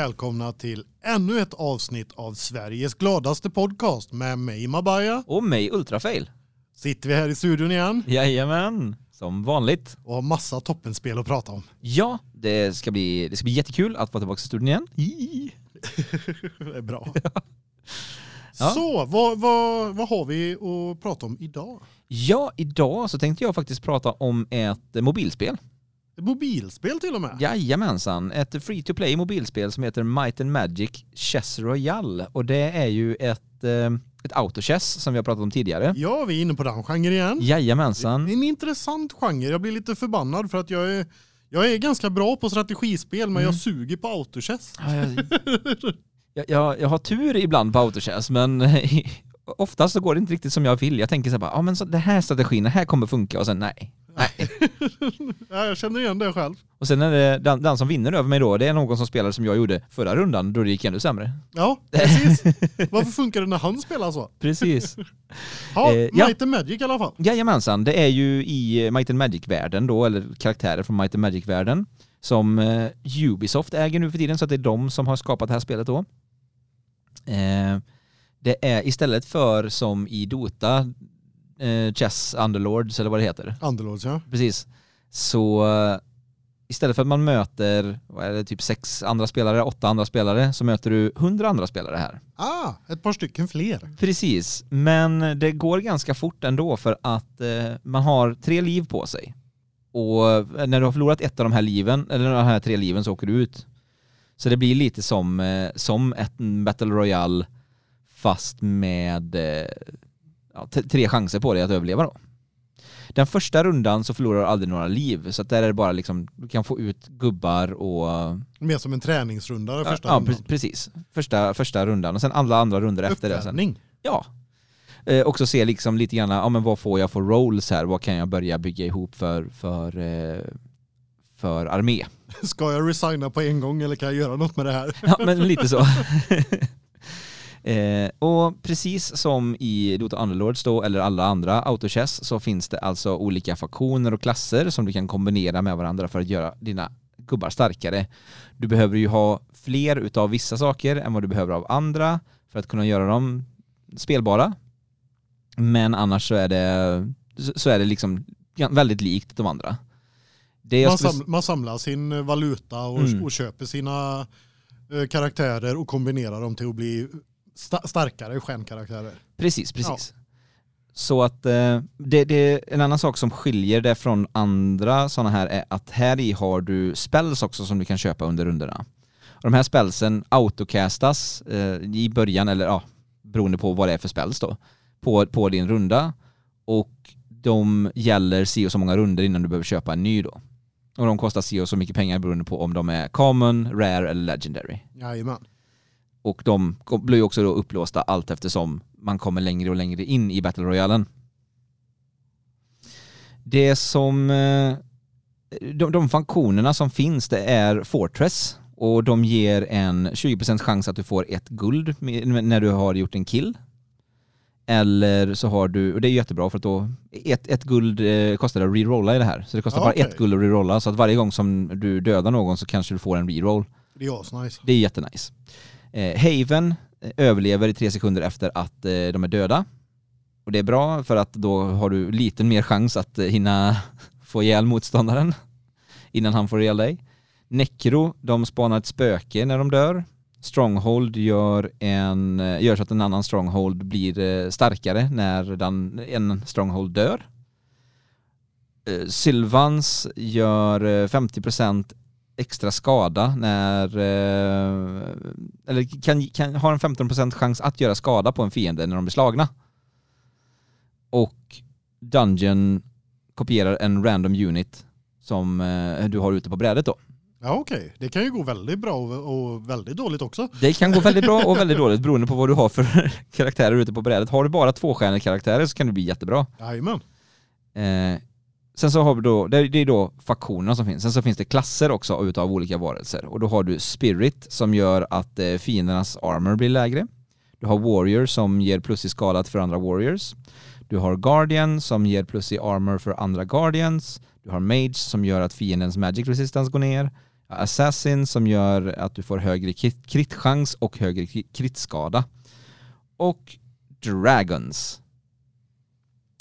välkomna till ännu ett avsnitt av Sveriges gladaste podcast med mig Mabaya. Och mig Ultrafail. Sitter vi här i studion igen Jajamän, som vanligt. och har massa toppenspel att prata om. Ja, det ska bli, det ska bli jättekul att vara tillbaka i studion igen. Det är bra. Ja. Så, vad, vad, vad har vi att prata om idag? Ja, idag så tänkte jag faktiskt prata om ett mobilspel. Ett mobilspel till och med? Jajamensan, ett free to play mobilspel som heter Might and Magic Chess Royale. Och det är ju ett, eh, ett autochess som vi har pratat om tidigare. Ja, vi är inne på den genren igen. Det Jajamensan. är en intressant genre. Jag blir lite förbannad för att jag är, jag är ganska bra på strategispel men jag Mm. suger på autochess. Ja, jag, jag, jag, jag har tur ibland på autochess men oftast så går det inte riktigt som jag vill. Jag tänker så här bara, ja men så, den här strategin, den här kommer funka och sen nej. Nej. Ja, jag känner igen det själv. Och sen är det den, den som vinner över mig då, det är någon som spelar som jag gjorde förra rundan då det gick ännu sämre. Ja, precis. Varför funkar det när han spelar så? Precis. Ja, Eh, ja. Might and Magic i alla fall. Jajamensan, det är ju i eh, Might and Magic-världen då, eller karaktärer från Might and Magic-världen, som eh, Ubisoft äger nu för tiden, så att det är de som har skapat det här spelet då. Eh, det är istället för som i Dota, eh, Chess Underlords eller vad det heter, Underlords ja. precis, så eh, istället för att man möter, vad är det, typ sex andra spelare, åtta andra spelare, så möter du hundra andra spelare här. Ah, ett par stycken fler. Precis, men det går ganska fort ändå för att eh, man har tre liv på sig. Och eh, när du har förlorat ett av de här liven, eller de här tre liven, så åker du ut. Så det blir lite som, eh, som ett Battle Royale fast med eh, ja, tre chanser på dig att överleva då. Den första rundan så förlorar du aldrig några liv, så att där är det bara liksom, du kan få ut gubbar och Mer som en träningsrunda första ja, rundan. pre- precis. Första, första rundan och sen alla andra runder efter det. Sen. Ja. Eh, också se liksom lite grann, ja men vad får jag för roles här? Vad kan jag börja bygga ihop för, för, eh, för armé? Ska jag resigna på en gång eller kan jag göra något med det här? Ja men lite så. eh, och precis som i Dota Underlords då, eller alla andra autochess, så finns det alltså olika faktioner och klasser som du kan kombinera med varandra för att göra dina gubbar starkare. Du behöver ju ha fler utav vissa saker än vad du behöver av andra för att kunna göra dem spelbara. Men annars så är det, så är det liksom väldigt likt de andra. Man, skulle- sam man samlar sin eh, valuta och, Mm. och köper sina eh, karaktärer och kombinerar dem till att bli sta starkare stjärnkaraktärer. Precis, precis. Så att eh, det, det, en annan sak som skiljer det från andra sådana här är att här i har du spells också som du kan köpa under rundorna. Och de här spelsen autocastas eh, i början, eller ja, beroende på vad det är för spells då, på, på din runda. Och de gäller si och så många runder innan du behöver köpa en ny då. Och de kostar si och så mycket pengar beroende på om de är common, rare eller legendary. Jajamän. Och de blir också då upplåsta allt eftersom man kommer längre och längre in i Battle Royalen. Det som... eh, De, de funktionerna som finns det är Fortress och de ger en 20% chans att du får ett guld när du har gjort en kill. Eller så har du, och det är jättebra för att då, ett, ett guld eh, kostar det att rerolla i det här. Så det kostar Ja, bara okej. ett guld att rerolla, så att varje gång som du dödar någon så kanske du får en reroll. Det är asnice. Det är jättenice. Eh, Haven eh, överlever i tre sekunder efter att eh, de är döda. Och det är bra för att då har du lite mer chans att eh, hinna få ihjäl motståndaren innan han får ihjäl dig. Necro, de spanar ett spöke när de dör. Stronghold gör, en, eh, gör så att en annan stronghold blir eh, starkare när den, en stronghold dör. Sylvans gör 50% extra skada när, eh, eller kan, kan, har en 15% chans att göra skada på en fiende när de blir slagna. Och Dungeon kopierar en random unit som eh, du har ute på brädet då. Ja okej, det kan ju gå väldigt bra och, och väldigt dåligt också. Det kan gå väldigt bra och väldigt dåligt beroende på vad du har för karaktärer ute på brädet. Har du bara tvåstjärniga karaktärer så kan det bli jättebra. Jajamän. Eh, sen så har vi då, det är då faktionerna som finns. Sen så finns det klasser också utav olika varelser. Och då har du Spirit som gör att eh, fiendernas armor blir lägre. Du har Warrior som ger plus i skadat för andra Warriors. Du har Guardian som ger plus i armor för andra Guardians. Du har Mage som gör att fiendens magic resistance går ner. Assassin som gör att du får högre kritchans och högre kritskada. Och Dragons.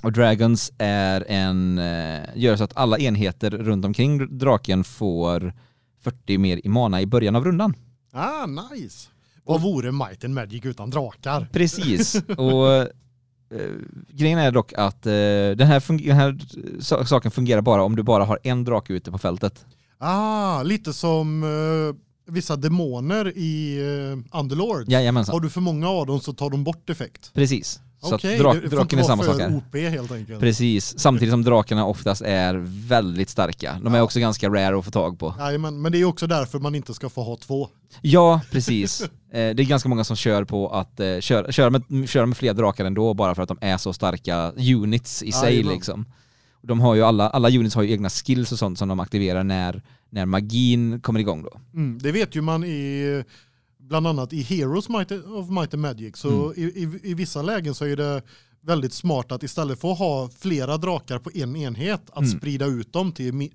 Och Dragons är en, eh, gör så att alla enheter runt omkring draken får 40 mer i mana i början av rundan. Ah, nice. Vad vore Might and Magic utan drakar? Precis. Och eh, grejen är dock att eh, den, här den här sa- saken fungerar bara om du bara har en drake ute på fältet. Ah, lite som eh, vissa demoner i uh, Underlord. Jajamensan. Har du för många av dem så tar de bort effekt. Precis. Så att drak, det draken är samma sak här. OP helt enkelt. Precis. Samtidigt som drakarna oftast är väldigt starka. De är Ja. också ganska rare att få tag på. Nej, men, men det är också därför man inte ska få ha två. Ja, precis. Eh, Det är ganska många som kör på att eh, köra, köra, med, köra med fler drakar ändå bara för att de är så starka units i sig Jajamän. liksom. De har ju alla, alla units har ju egna skills och sånt som de aktiverar när, när magin kommer igång då. Mm, det vet ju man i bland annat i Heroes Might of Might and Magic så Mm. i, i, i vissa lägen så är det väldigt smart att istället för att ha flera drakar på en enhet att Mm. sprida ut dem till eh,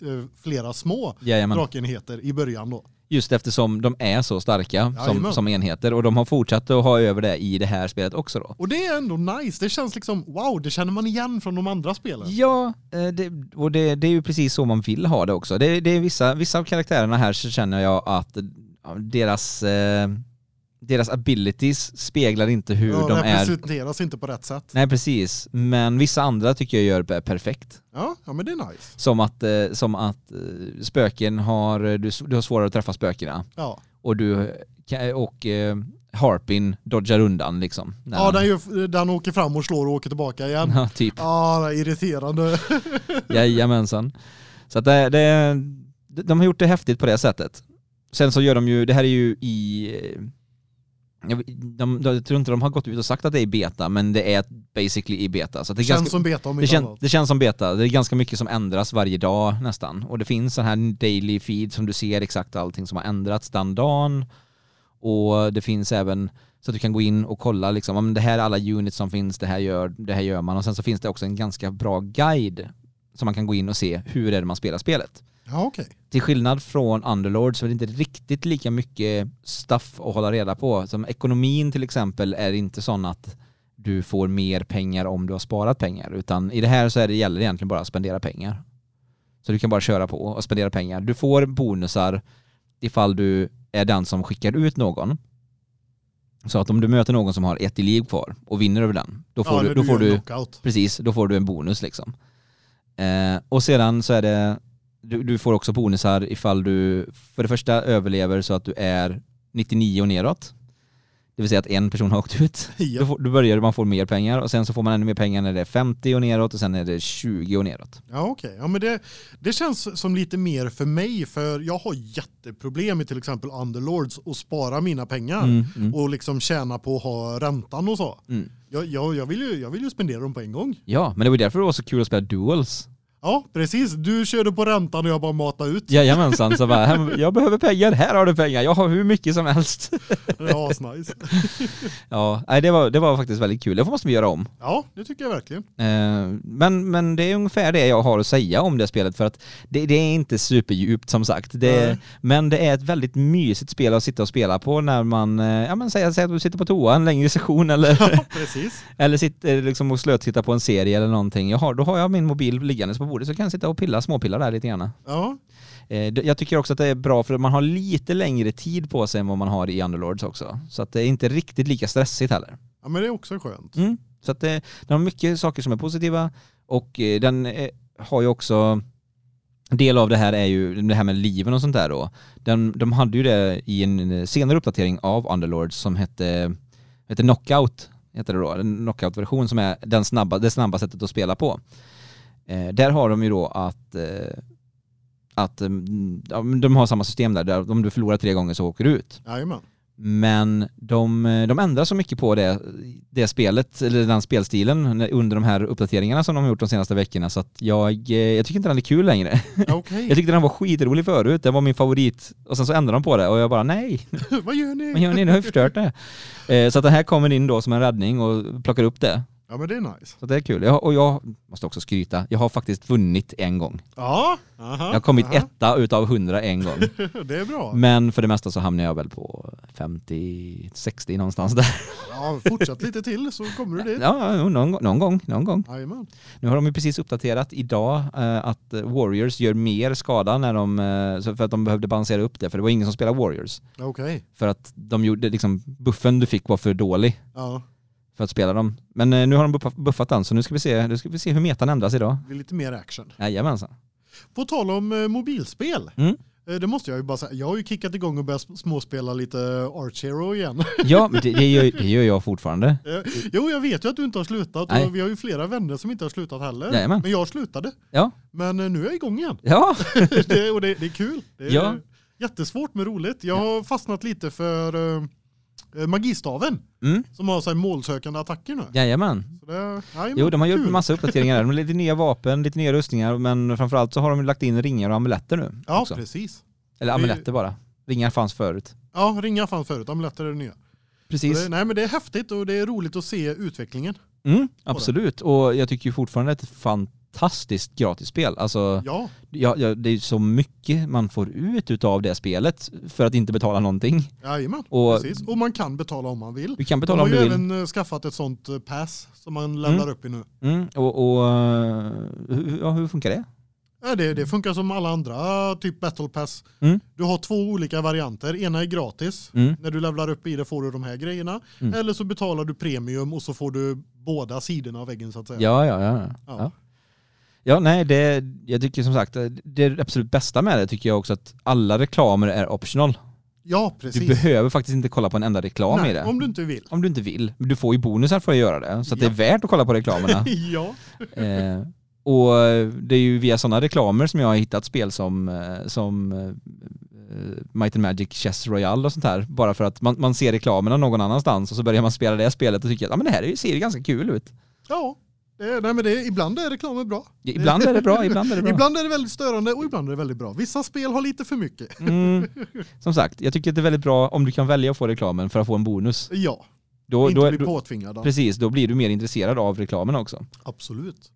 flera små Jajamän. drakenheter i början då. Just eftersom de är så starka som, som enheter och de har fortsatt att ha över det i det här spelet också då. Och det är ändå nice. Det känns liksom wow, det känner man igen från de andra spelen. Ja, eh, det, och det, det är ju precis så man vill ha det också. Det, det är vissa, vissa av karaktärerna här så känner jag att deras, eh, deras abilities speglar inte hur ja, de är. presenteras inte på rätt sätt. Nej precis, men vissa andra tycker jag gör det perfekt. Ja, ja men det är nice. Som att, eh, som att eh, spöken har, du, du har svårare att träffa spökena Ja, och du kan- och eh, Harpin dodgar undan liksom. ja den, gör, den åker fram och slår och åker tillbaka igen. ja, typ. Ja, irriterande. Jajamensan. Så att det, det, de har gjort det häftigt på det sättet. Sen så gör de ju, det här är ju i... eh, Jag, de, de, jag tror inte de har gått ut och sagt att det är i beta, men det är basically i beta. Så det, är Känns ganska, som beta om det, kän, annat. det känns som beta. Det är ganska mycket som ändras varje dag nästan. Och det finns sån här daily feed som du ser exakt allting som har ändrats den dagen. Och det finns även så att du kan gå in och kolla liksom, om det här är alla units som finns, det här, gör, det här gör man. Och sen så finns det också en ganska bra guide som man kan gå in och se hur är det man spelar spelet. Ja, okej. Till skillnad från Underlord så är det inte riktigt lika mycket stuff att hålla reda på. Som ekonomin till exempel är inte sån att du får mer pengar om du har sparat pengar. Utan i det här så är det, gäller det egentligen bara att spendera pengar. Så du kan bara köra på och spendera pengar. Du får bonusar ifall du är den som skickar ut någon. Så att om du möter någon som har ett i liv kvar och vinner över den, då får ja, du, då får gör du knockout. Precis, då får du en bonus liksom. Eh, och sedan så är det, du, du får också bonusar ifall du för det första överlever så att du är 99 och neråt. Det vill säga att en person har åkt ut. Då, Ja. får, då börjar man få mer pengar och sen så får man ännu mer pengar när det är 50 och neråt och sen är det 20 och neråt. Ja, okej. Ja, men det, det känns som lite mer för mig för jag har jätteproblem med till exempel Underlords och spara mina pengar Mm, mm, och liksom tjäna på att ha räntan och så. mm. Jag, jag, jag, vill ju, jag vill ju spendera dem på en gång. Ja, men det var därför det var så kul att spela duels. Ja, precis. Du körde på räntan och jag bara matade ut. Jajamensan, så bara, "Här- jag behöver pengar, här har du pengar, jag har hur mycket som helst. Det var asnice. Ja, nej, det var, det var faktiskt väldigt kul, det måste vi göra om. Ja, det tycker jag verkligen. Eh, Men, men det är ungefär det jag har att säga om det spelet för att det, det är inte superdjupt som sagt. Det, men det är ett väldigt mysigt spel att sitta och spela på när man, eh, ja men säg, säg att du sitter på toa en längre session eller, Ja, precis. eller sitter liksom och slötittar på en serie eller någonting. Jag har, då har jag min mobil liggandes på bordet så kan jag sitta och pilla, småpilla där lite grann. Ja, Eh, Jag tycker också att det är bra för man har lite längre tid på sig än vad man har i Underlords också. Så att det är inte riktigt lika stressigt heller. ja men det är också skönt. Mm. Så att det, den har mycket saker som är positiva och eh, den eh, har ju också del av det här är ju det här med liven och sånt där då. Den, de hade ju det i en eh, senare uppdatering av Underlords som hette, hette Knockout, heter det då, en knockout-version som är den snabba, det snabba sättet att spela på. Eh, där har de ju då att, eh, att mm, ja, de har samma system där, där om du förlorar tre gånger så åker du ut. Jajamän. Men de, de ändrar så mycket på det, det spelet, eller den spelstilen under de här uppdateringarna som de har gjort de senaste veckorna så att jag, eh, jag tycker inte den är kul längre. Okej. Jag tyckte den var skitrolig förut, den var min favorit och sen så ändrade de på det och jag bara nej, Vad gör ni? vad gör ni? Ni har ju förstört det. Eh, Så att den här kommer in då som en räddning och plockar upp det. Ja men det är nice. Så det är kul. Jag, och jag måste också skryta, jag har faktiskt vunnit en gång. Ja, aha, Jag har kommit aha. etta utav hundra en gång. Det är bra. Men för det mesta så hamnar jag väl på 50-60 någonstans där. Ja, fortsätt lite till så kommer du dit. Ja, någon, gång- någon gång, någon gång. Jajamän. Nu har de ju precis uppdaterat idag eh, att Warriors gör mer skada när de, eh, för att de behövde balansera upp det, för det var ingen som spelade Warriors. Okej. För att de gjorde, liksom, buffen du fick var för dålig Ja, för att spela dem. Men eh, nu har de buffat, buffat den, så nu ska vi se, nu ska vi se hur metan ändras idag. det blir lite mer action. Jajamensan. På tal om eh, mobilspel. Mm. Eh, Det måste jag ju bara säga. Jag har ju kickat igång och börjat småspela lite Arch Hero igen. Ja, men det, det, gör, det gör jag fortfarande. Jo, jag vet ju att du inte har slutat Nej. och vi har ju flera vänner som inte har slutat heller. Jajamän. Men jag slutade. Ja. Men nu är jag igång igen. Ja, det, och det, det är kul. Det är Ja. jättesvårt men roligt. Jag har fastnat lite för magistaven mm. som har så här målsökande attacker nu. jajamän. Så det, jajamän, Jo, de har gjort massa uppdateringar där. De har lite nya vapen, lite nya rustningar, men framförallt så har de lagt in ringar och amuletter nu. Ja, också. precis. Eller amuletter bara. Ringar fanns förut. Ja, ringar fanns förut. Amuletter är det nya. Precis. Det, nej, men det är häftigt och det är roligt att se utvecklingen. Mm, absolut. Och jag tycker ju fortfarande att det är ett fantastiskt gratisspel. Alltså, Ja, ja, ja, det är så mycket man får ut av det spelet för att inte betala någonting. jajamän. Och- precis. Och man kan betala om man vill. Du kan De betala har om ju du vill. även eh, skaffat ett sånt eh, pass som man levlar upp i nu. Mm, och och eh, hur, ja, hur funkar det? Ja, det, det funkar som alla andra typ battle pass. Mm. Du har två olika varianter. Ena är gratis. Mm, När du levlar upp i det får du de här grejerna. Mm. Eller så betalar du premium och så får du båda sidorna av väggen så att säga. ja, ja, ja. Ja. ja. Ja, nej, det, jag tycker som sagt, det absolut bästa med det tycker jag också att alla reklamer är optional. Ja, Du precis. behöver faktiskt inte kolla på en enda reklam Nej, i det. om du inte vill. Om du inte vill. Men Du får ju bonusar för att göra det, så Ja. det är värt att kolla på reklamerna. ja. eh, och det är ju via sådana reklamer som jag har hittat spel som, eh, som eh, Might and Magic Chess Royale och sånt här. Bara för att man, man ser reklamerna någon annanstans och så börjar man spela det spelet och tycker att ah, men det här ser ju ganska kul ut. Ja. Det, är- nej, men det, ibland är reklamen bra. Ibland är det bra, ibland är det bra. Ibland är det väldigt störande och ibland är det väldigt bra. Vissa spel har lite för mycket. Mm, som sagt, jag tycker att det är väldigt bra om du kan välja att få reklamen för att få en bonus. Ja, Då, inte då, bli påtvingad. precis, då blir du mer intresserad av reklamen också. Absolut.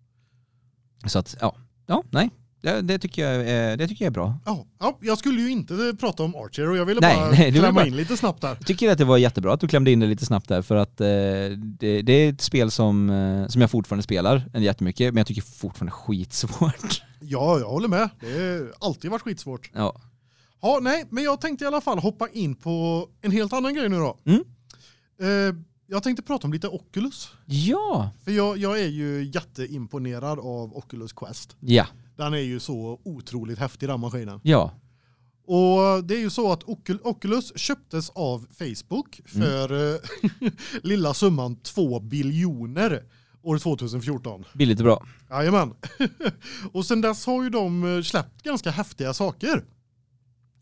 Så att, ja, ja nej. Det, det, tycker jag är, det tycker jag är bra. Ja, ja, jag skulle ju inte prata om Archer och jag ville Nej, bara nej, klämma bara- in lite snabbt där. Jag tycker att det var jättebra att du klämde in det lite snabbt där för att eh, det, det är ett spel som, eh, som jag fortfarande spelar jättemycket men jag tycker fortfarande skitsvårt. Ja, jag håller med. Det har alltid varit skitsvårt. Ja. Ja, nej, men jag tänkte i alla fall hoppa in på en helt annan grej nu då. Mm. Eh, jag tänkte prata om lite Oculus. Ja. För jag, jag är ju jätteimponerad av Oculus Quest. Ja. Den är ju så otroligt häftig den maskinen. Ja. Och det är ju så att Ocul- Oculus köptes av Facebook Mm. för eh, lilla summan 2 biljoner år 2014. Billigt och bra. Jajamän. och sen dess har ju de eh, släppt ganska häftiga saker.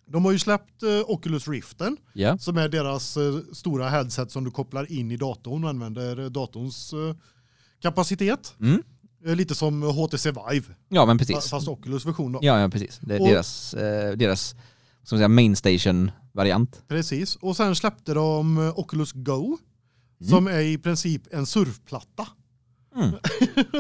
De har ju släppt eh, Oculus Riften Ja. som är deras stora headset som du kopplar in i datorn och använder datorns kapacitet. Mm. Eh, lite som HTC Vive Ja men precis. fast Oculus version då. Ja, ja precis. Det är Och- deras, eh, deras som säga, main station variant. Precis. Och sen släppte de eh, Oculus Go Mm. som är i princip en surfplatta. Mm.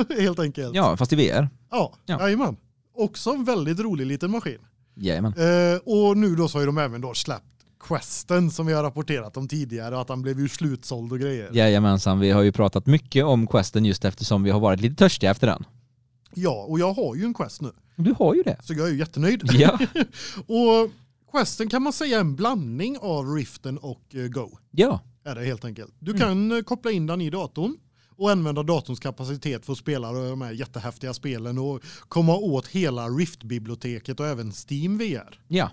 Helt enkelt. Ja, fast i VR. Ja, Ja. jajamän. Också en väldigt rolig liten maskin. Jajamän. Eh, och nu då så har ju de även då släppt Questen som vi har rapporterat om tidigare att han blev ju slutsåld och grejer. Jajamensan, vi har ju pratat mycket om Questen just eftersom vi har varit lite törstiga efter den. Ja, och jag har ju en Quest nu. Du har ju det. Så jag är ju jättenöjd. Ja. och Questen kan man säga är en blandning av Riften och eh, Go. Ja. Är det helt enkelt. Du Mm. kan eh, koppla in den i datorn och använda datorns kapacitet för att spela de här jättehäftiga spelen och komma åt hela Rift-biblioteket och även Steam VR. Ja.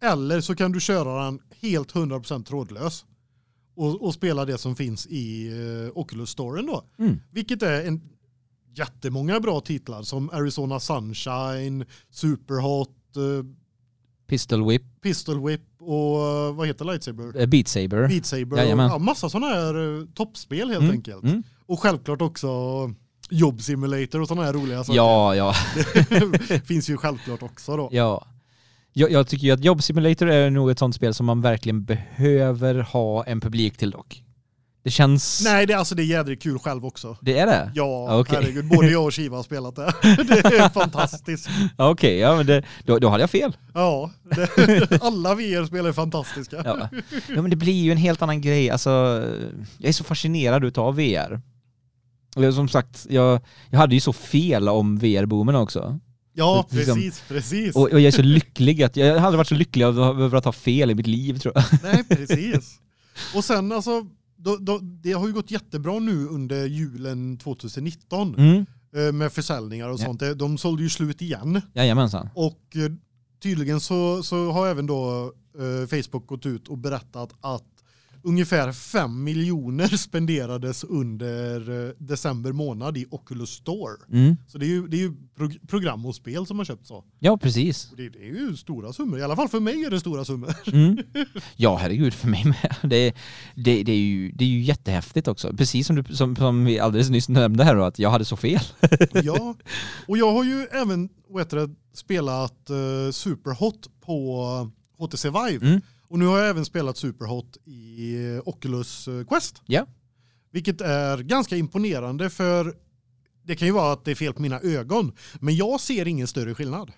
Eller så kan du köra den helt 100% trådlös och, och spela det som finns i uh, Oculus Storen då. Mm. Vilket är en jättemånga bra titlar som Arizona Sunshine, Superhot, uh, Pistol Whip, Pistol Whip och uh, vad heter Lightsaber? Beat Saber. Beat Saber och ja, massa sådana här eh, toppspel helt Mm, enkelt. Mm. Och självklart också Job Simulator och sådana här roliga saker. Ja, ja, finns ju självklart också då. ja. Jag, jag tycker ju att Job Simulator är nog ett sånt spel som man verkligen behöver ha en publik till dock. Det känns... Nej, det, är alltså, det är jädrigt kul själv också. Det är det? Ja, Okej. herregud. Både jag och Shiva har spelat det. Det är fantastiskt. Ja, Okej, ja men det, då, då hade jag fel. Ja, det, alla VR-spel är fantastiska. Ja. ja men det blir ju en helt annan grej, alltså jag är så fascinerad utav VR. Som sagt, jag, jag hade ju så fel om VR-boomen också. Ja, Liksom- precis, precis. Och, och jag är så lycklig att, jag hade aldrig varit så lycklig över att ha fel i mitt liv tror jag. Nej, precis. Och sen alltså, då, då, det har ju gått jättebra nu under julen 2019 Mm. eh, med försäljningar och Ja. sånt. De sålde ju slut igen. Jajamensan. Och eh, tydligen så, så har även då eh, Facebook gått ut och berättat att ungefär 5 miljoner spenderades under eh, december månad i Oculus Store. Mm. Så det är ju, det är ju prog- program och spel som har köpt så. Ja, precis. Det, det är ju stora summor, i alla fall för mig är det stora summor. Mm. Ja, herregud, för mig med. Det, det, det, är ju, det är ju jättehäftigt också. Precis som, du, som, som vi alldeles nyss nämnde här då, att jag hade så fel. ja, och jag har ju även det, spelat uh, Superhot på HTC Vive. Mm. Och nu har jag även spelat Superhot i eh, Oculus eh, Quest. Ja. Vilket är ganska imponerande för det kan ju vara att det är fel på mina ögon. Men jag ser ingen större skillnad.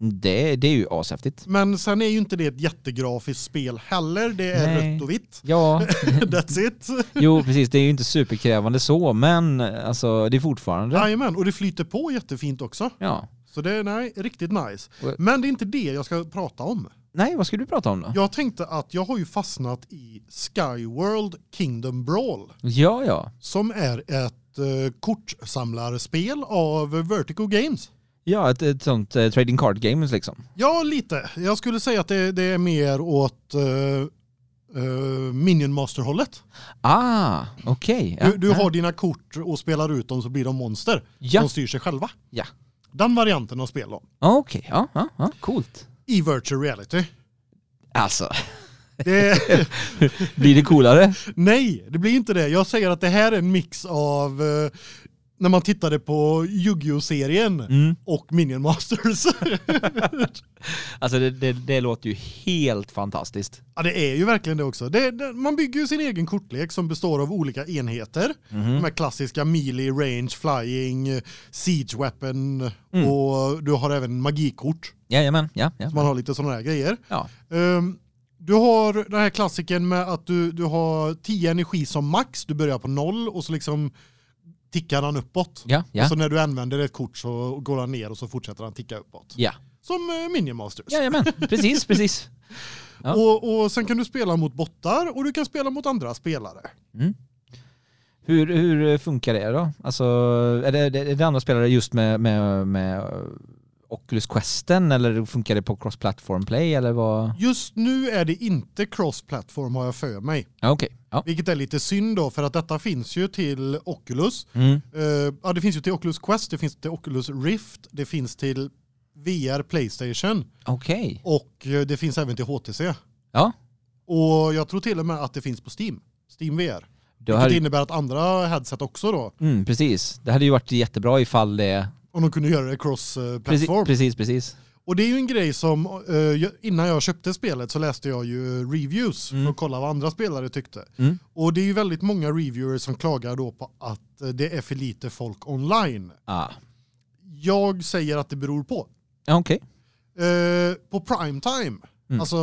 Det, det är ju ashäftigt. Men sen är ju inte det ett jättegrafiskt spel heller. Det är Nej. rött och vitt. Ja, That's it. jo precis, det är ju inte superkrävande så, men alltså det är fortfarande... Jajamän, och det flyter på jättefint också. Ja. Så det är nej, riktigt nice. Men det är inte det jag ska prata om. Nej, vad ska du prata om då? Jag tänkte att jag har ju fastnat i Skyworld Kingdom Brawl Ja, ja. som är ett eh, kortsamlarspel av Vertigo Games. Ja, ett, ett sånt eh, trading card games liksom. Ja, lite. Jag skulle säga att det, det är mer åt uh, uh, Minion Master-hållet. Ah, okej. Ja, Du, du ja. har dina kort och spelar ut dem så blir de monster. Ja. De styr sig själva. Ja. Den varianten av spel då. Okej, ja, ja, ja, coolt. I virtual reality. Alltså, Det, blir det coolare? nej, det blir inte det. Jag säger att det här är en mix av eh, när man tittade på Yu-Gi-Oh-serien Mm. och Minion Masters. Alltså det, det, det låter ju helt fantastiskt. ja, det är ju verkligen det också. Det, man bygger ju sin egen kortlek som består av olika enheter. Mhm. De här klassiska melee, range, flying, siege weapon Mm. och du har även magikort. Jajamän, ja, ja. Så man har lite sådana här grejer. ja. Ehm, du har den här klassiken med att du, du har 10 energi som max, du börjar på noll och så liksom tickar han uppåt. Ja, Och ja. så när du använder ett kort så går han ner och så fortsätter han ticka uppåt. Ja, Som uh, Minion Masters. jajamän, precis, precis. Ja. Och, och sen kan du spela mot bottar och du kan spela mot andra spelare. Mm. Hur, hur funkar det då? Alltså, är det, är det andra spelare just med, med, med Oculus Questen eller funkar det på cross-platform play eller vad? Just nu är det inte cross-platform har jag för mig. Ja, okej. Ja. Vilket är lite synd då för att detta finns ju till Oculus. Mm. Eh, ja, det finns ju till Oculus Quest, det finns till Oculus Rift, det finns till VR Playstation Okej. och eh, det finns även till HTC. Ja. Och jag tror till och med att det finns på Steam. Steam VR. Då Vilket hade, innebär att andra headset också då, mm, precis. Det hade ju varit jättebra ifall det... om de kunde göra det Precis, cross-platform. precis, precis. Och det är ju en grej som, eh, innan jag köpte spelet så läste jag ju reviews Mm. för att kolla vad andra spelare tyckte. Mm. Och det är ju väldigt många reviewers som klagar då på att eh, det är för lite folk online. Ah. Jag säger att det beror på. Ja, okej. Eh, på primetime, Mm. alltså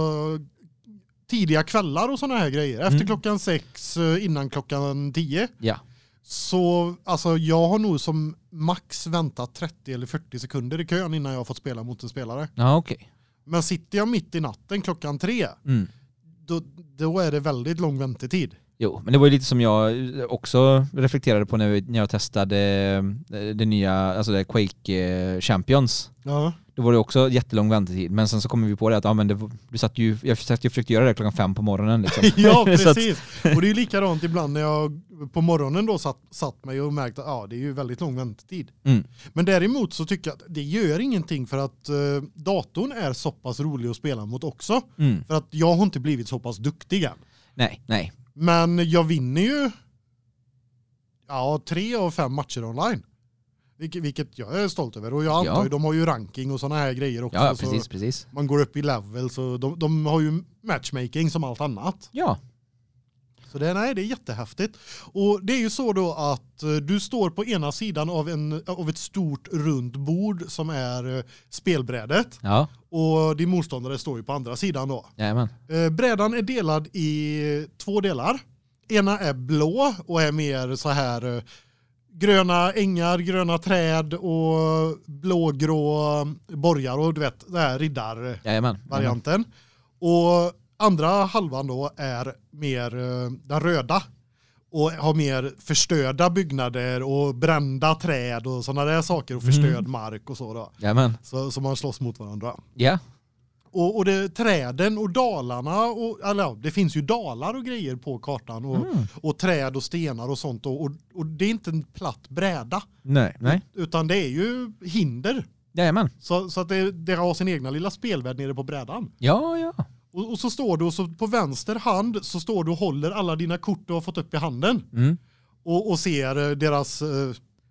tidiga kvällar och sådana här grejer, efter Mm. klockan sex, eh, innan klockan tio, Ja. Så alltså jag har nog som max väntat 30 eller 40 sekunder i kön innan jag har fått spela mot en spelare. Ja, okej. Men sitter jag mitt i natten klockan tre, Mm. då, då är det väldigt lång väntetid. Jo, men det var ju lite som jag också reflekterade på när jag testade eh, det nya, alltså det Quake eh, Champions. Ja. Då var det också jättelång väntetid, men sen så kommer vi på det att ja, men det, du satt ju, jag satt och försökte göra det klockan fem på morgonen liksom. Ja, precis. Och det är likadant ibland när jag på morgonen då satt, satt mig och märkte att ja, det är ju väldigt lång väntetid. Mm. Men däremot så tycker jag att det gör ingenting för att eh, datorn är så pass rolig att spela mot också. Mm. För att jag har inte blivit så pass duktig än. Nej, nej. Men jag vinner ju ja, tre av fem matcher online. Vilket, vilket jag är stolt över. Och jag antar Ja. ju, de har ju ranking och sådana här grejer också. Ja, så precis, precis. man går upp i level så de, de har ju matchmaking som allt annat. Ja. Så det, nej, det är jättehäftigt. Och det är ju så då att eh, du står på ena sidan av, en, av ett stort runt bord som är eh, spelbrädet. Ja, Och din motståndare står ju på andra sidan då. jajamän. Eh, Brädan är delad i två delar. Ena är blå och är mer så här gröna ängar, gröna träd och blågrå borgar och du vet, det här riddarvarianten. Jajamän. jajamän. Och andra halvan då är mer eh, den röda och har mer förstörda byggnader och brända träd och sådana där saker och förstörd Mm. mark och så då. Jajamän. Så, så man slåss mot varandra. Ja. Och, och det, träden och dalarna, och, ja, det finns ju dalar och grejer på kartan och, Mm. och träd och stenar och sånt och, och, och det är inte en platt bräda Nej, nej. utan det är ju hinder. Jajamän. Så, så att det, det har sin egna lilla spelvärld nere på brädan. Ja, ja. Och, och så står du och så på vänster hand så står du och håller alla dina kort du har fått upp i handen Mm. och, och ser eh, deras eh,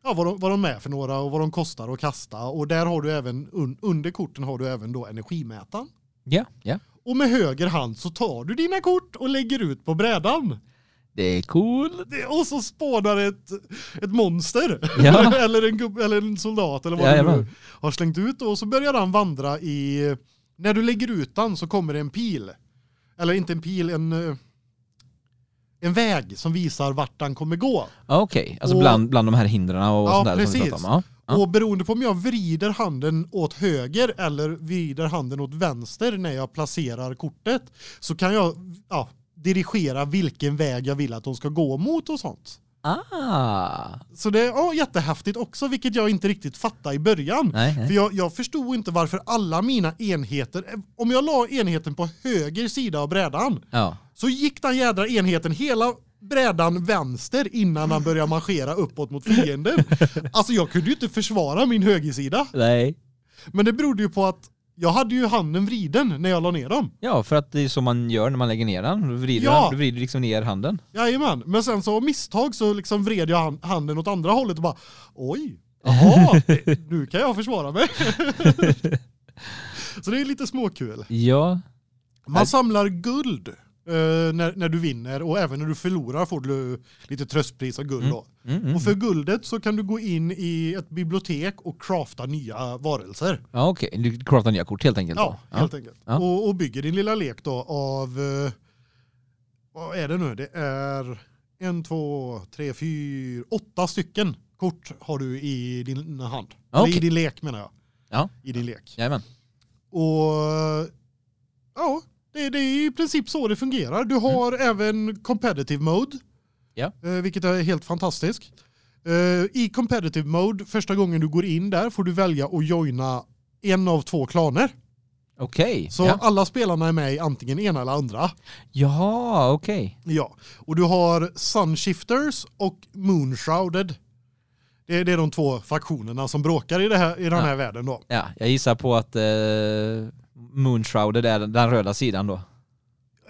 ja vad de, vad de är för några och vad de kostar att kasta och där har du även un, under korten har du även då energimätaren. Ja, ja. Och med höger hand så tar du dina kort och lägger ut på brädan. Det är cool. Det- Och så spånar ett, ett monster. Ja. eller, en gubb, eller en soldat eller vad Jajamän. du har slängt ut. Och så börjar han vandra i... När du lägger ut den så kommer det en pil. Eller inte en pil, en... En väg som visar vart den kommer gå. Ja, Okej, alltså Och- bland, bland de här hindren och Ja, sånt där som vi precis. pratar om. Ja. Och beroende på om jag vrider handen åt höger eller vrider handen åt vänster när jag placerar kortet så kan jag ja, dirigera vilken väg jag vill att de ska gå mot och sånt. Ah. Så det är ja, jättehäftigt också vilket jag inte riktigt fattade i början. Nej, nej. För jag, jag förstod inte varför alla mina enheter, om jag la enheten på höger sida av brädan Ja. så gick den jädra enheten hela brädan vänster innan han började marschera uppåt mot fienden. Alltså jag kunde ju inte försvara min högersida. Nej. Men det berodde ju på att jag hade ju handen vriden när jag la ner dem. Ja, för att det är så man gör när man lägger ner den. Du vrider, Ja. du vrider liksom ner handen. Jajamän. Men sen så av misstag så liksom vred jag han- handen åt andra hållet och bara oj, jaha, nu kan jag försvara mig. så det är lite småkul. Ja. Man samlar guld när, när du vinner och även när du förlorar får du lite tröstpris av guld då. Mm, mm. Och för guldet så kan du gå in i ett bibliotek och crafta nya varelser. Ja, okej. Du craftar nya kort helt enkelt. Ja, då. helt enkelt. Ja. Och, och bygger din lilla lek då av, eh, vad är det nu? Det är en, två, tre, fyra, åtta stycken kort har du i din hand. Ja, Eller i din lek menar jag. Ja. I din lek. Jajamän. Och ja, det, det är i princip så det fungerar. Du har även competitive mode. Ja. Eh, vilket är helt fantastiskt. Eh, I competitive mode, första gången du går in där får du välja att joina en av två klaner. Okej. Så Ja. alla spelarna är med i antingen ena eller andra. Jaha, okej. Ja. Och du har Sunshifters och Moonshrouded. Det är, det är de två faktionerna som bråkar i, det här, i den Ja. här världen då. Ja, jag gissar på att eh, Moonshrouded är den röda sidan då.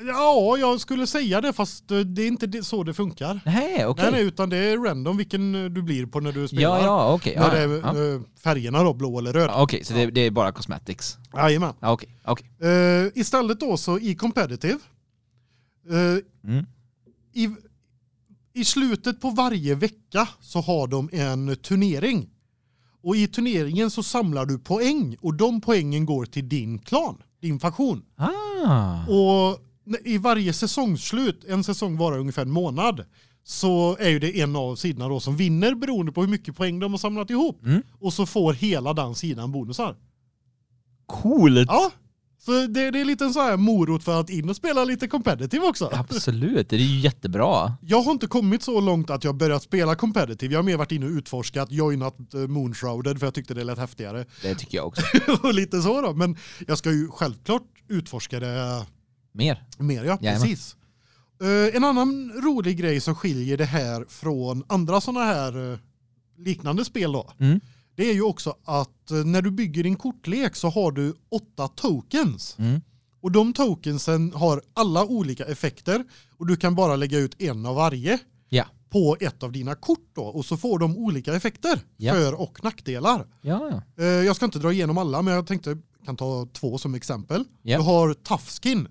Ja, jag skulle säga det fast eh, det är inte så det funkar. Nej, okej. Nej, nej, utan det är random vilken eh, du blir på när du spelar. Ja, ja, okej. När Ja, det ja. är eh, färgerna då, blå eller röd. Ja, Okej, så det, det är bara cosmetics. Jajamän. Ja, okej. okej. Uh, istället då så i competitive, eh, Mm. i, i slutet på varje vecka så har de en turnering. Och i turneringen så samlar du poäng och de poängen går till din klan, din faktion. Ah. Och i varje säsongsslut, en säsong varar ungefär en månad, så är ju det en av sidorna då som vinner beroende på hur mycket poäng de har samlat ihop. Mm. Och så får hela den sidan bonusar. Coolt! Ja, så det, det är lite en så här morot för att in och spela lite competitive också. Absolut, det är ju jättebra. Jag har inte kommit så långt att jag börjat spela competitive. Jag har mer varit inne och utforskat, joinat eh, Moonshrouded för jag tyckte det lät häftigare. Det tycker jag också. och lite så då. Men jag ska ju självklart utforska det Mer. mer, ja. Jajamän. Precis. Eh, en annan rolig grej som skiljer det här från andra sådana här eh, liknande spel då. Mm. Det är ju också att eh, när du bygger din kortlek så har du åtta tokens. Mm. Och de tokensen har alla olika effekter och du kan bara lägga ut en av varje Ja. på ett av dina kort då och så får de olika effekter Ja. för och nackdelar. Ja. Eh, Jag ska inte dra igenom alla men jag tänkte kan ta två som exempel. Du har Tough Skin.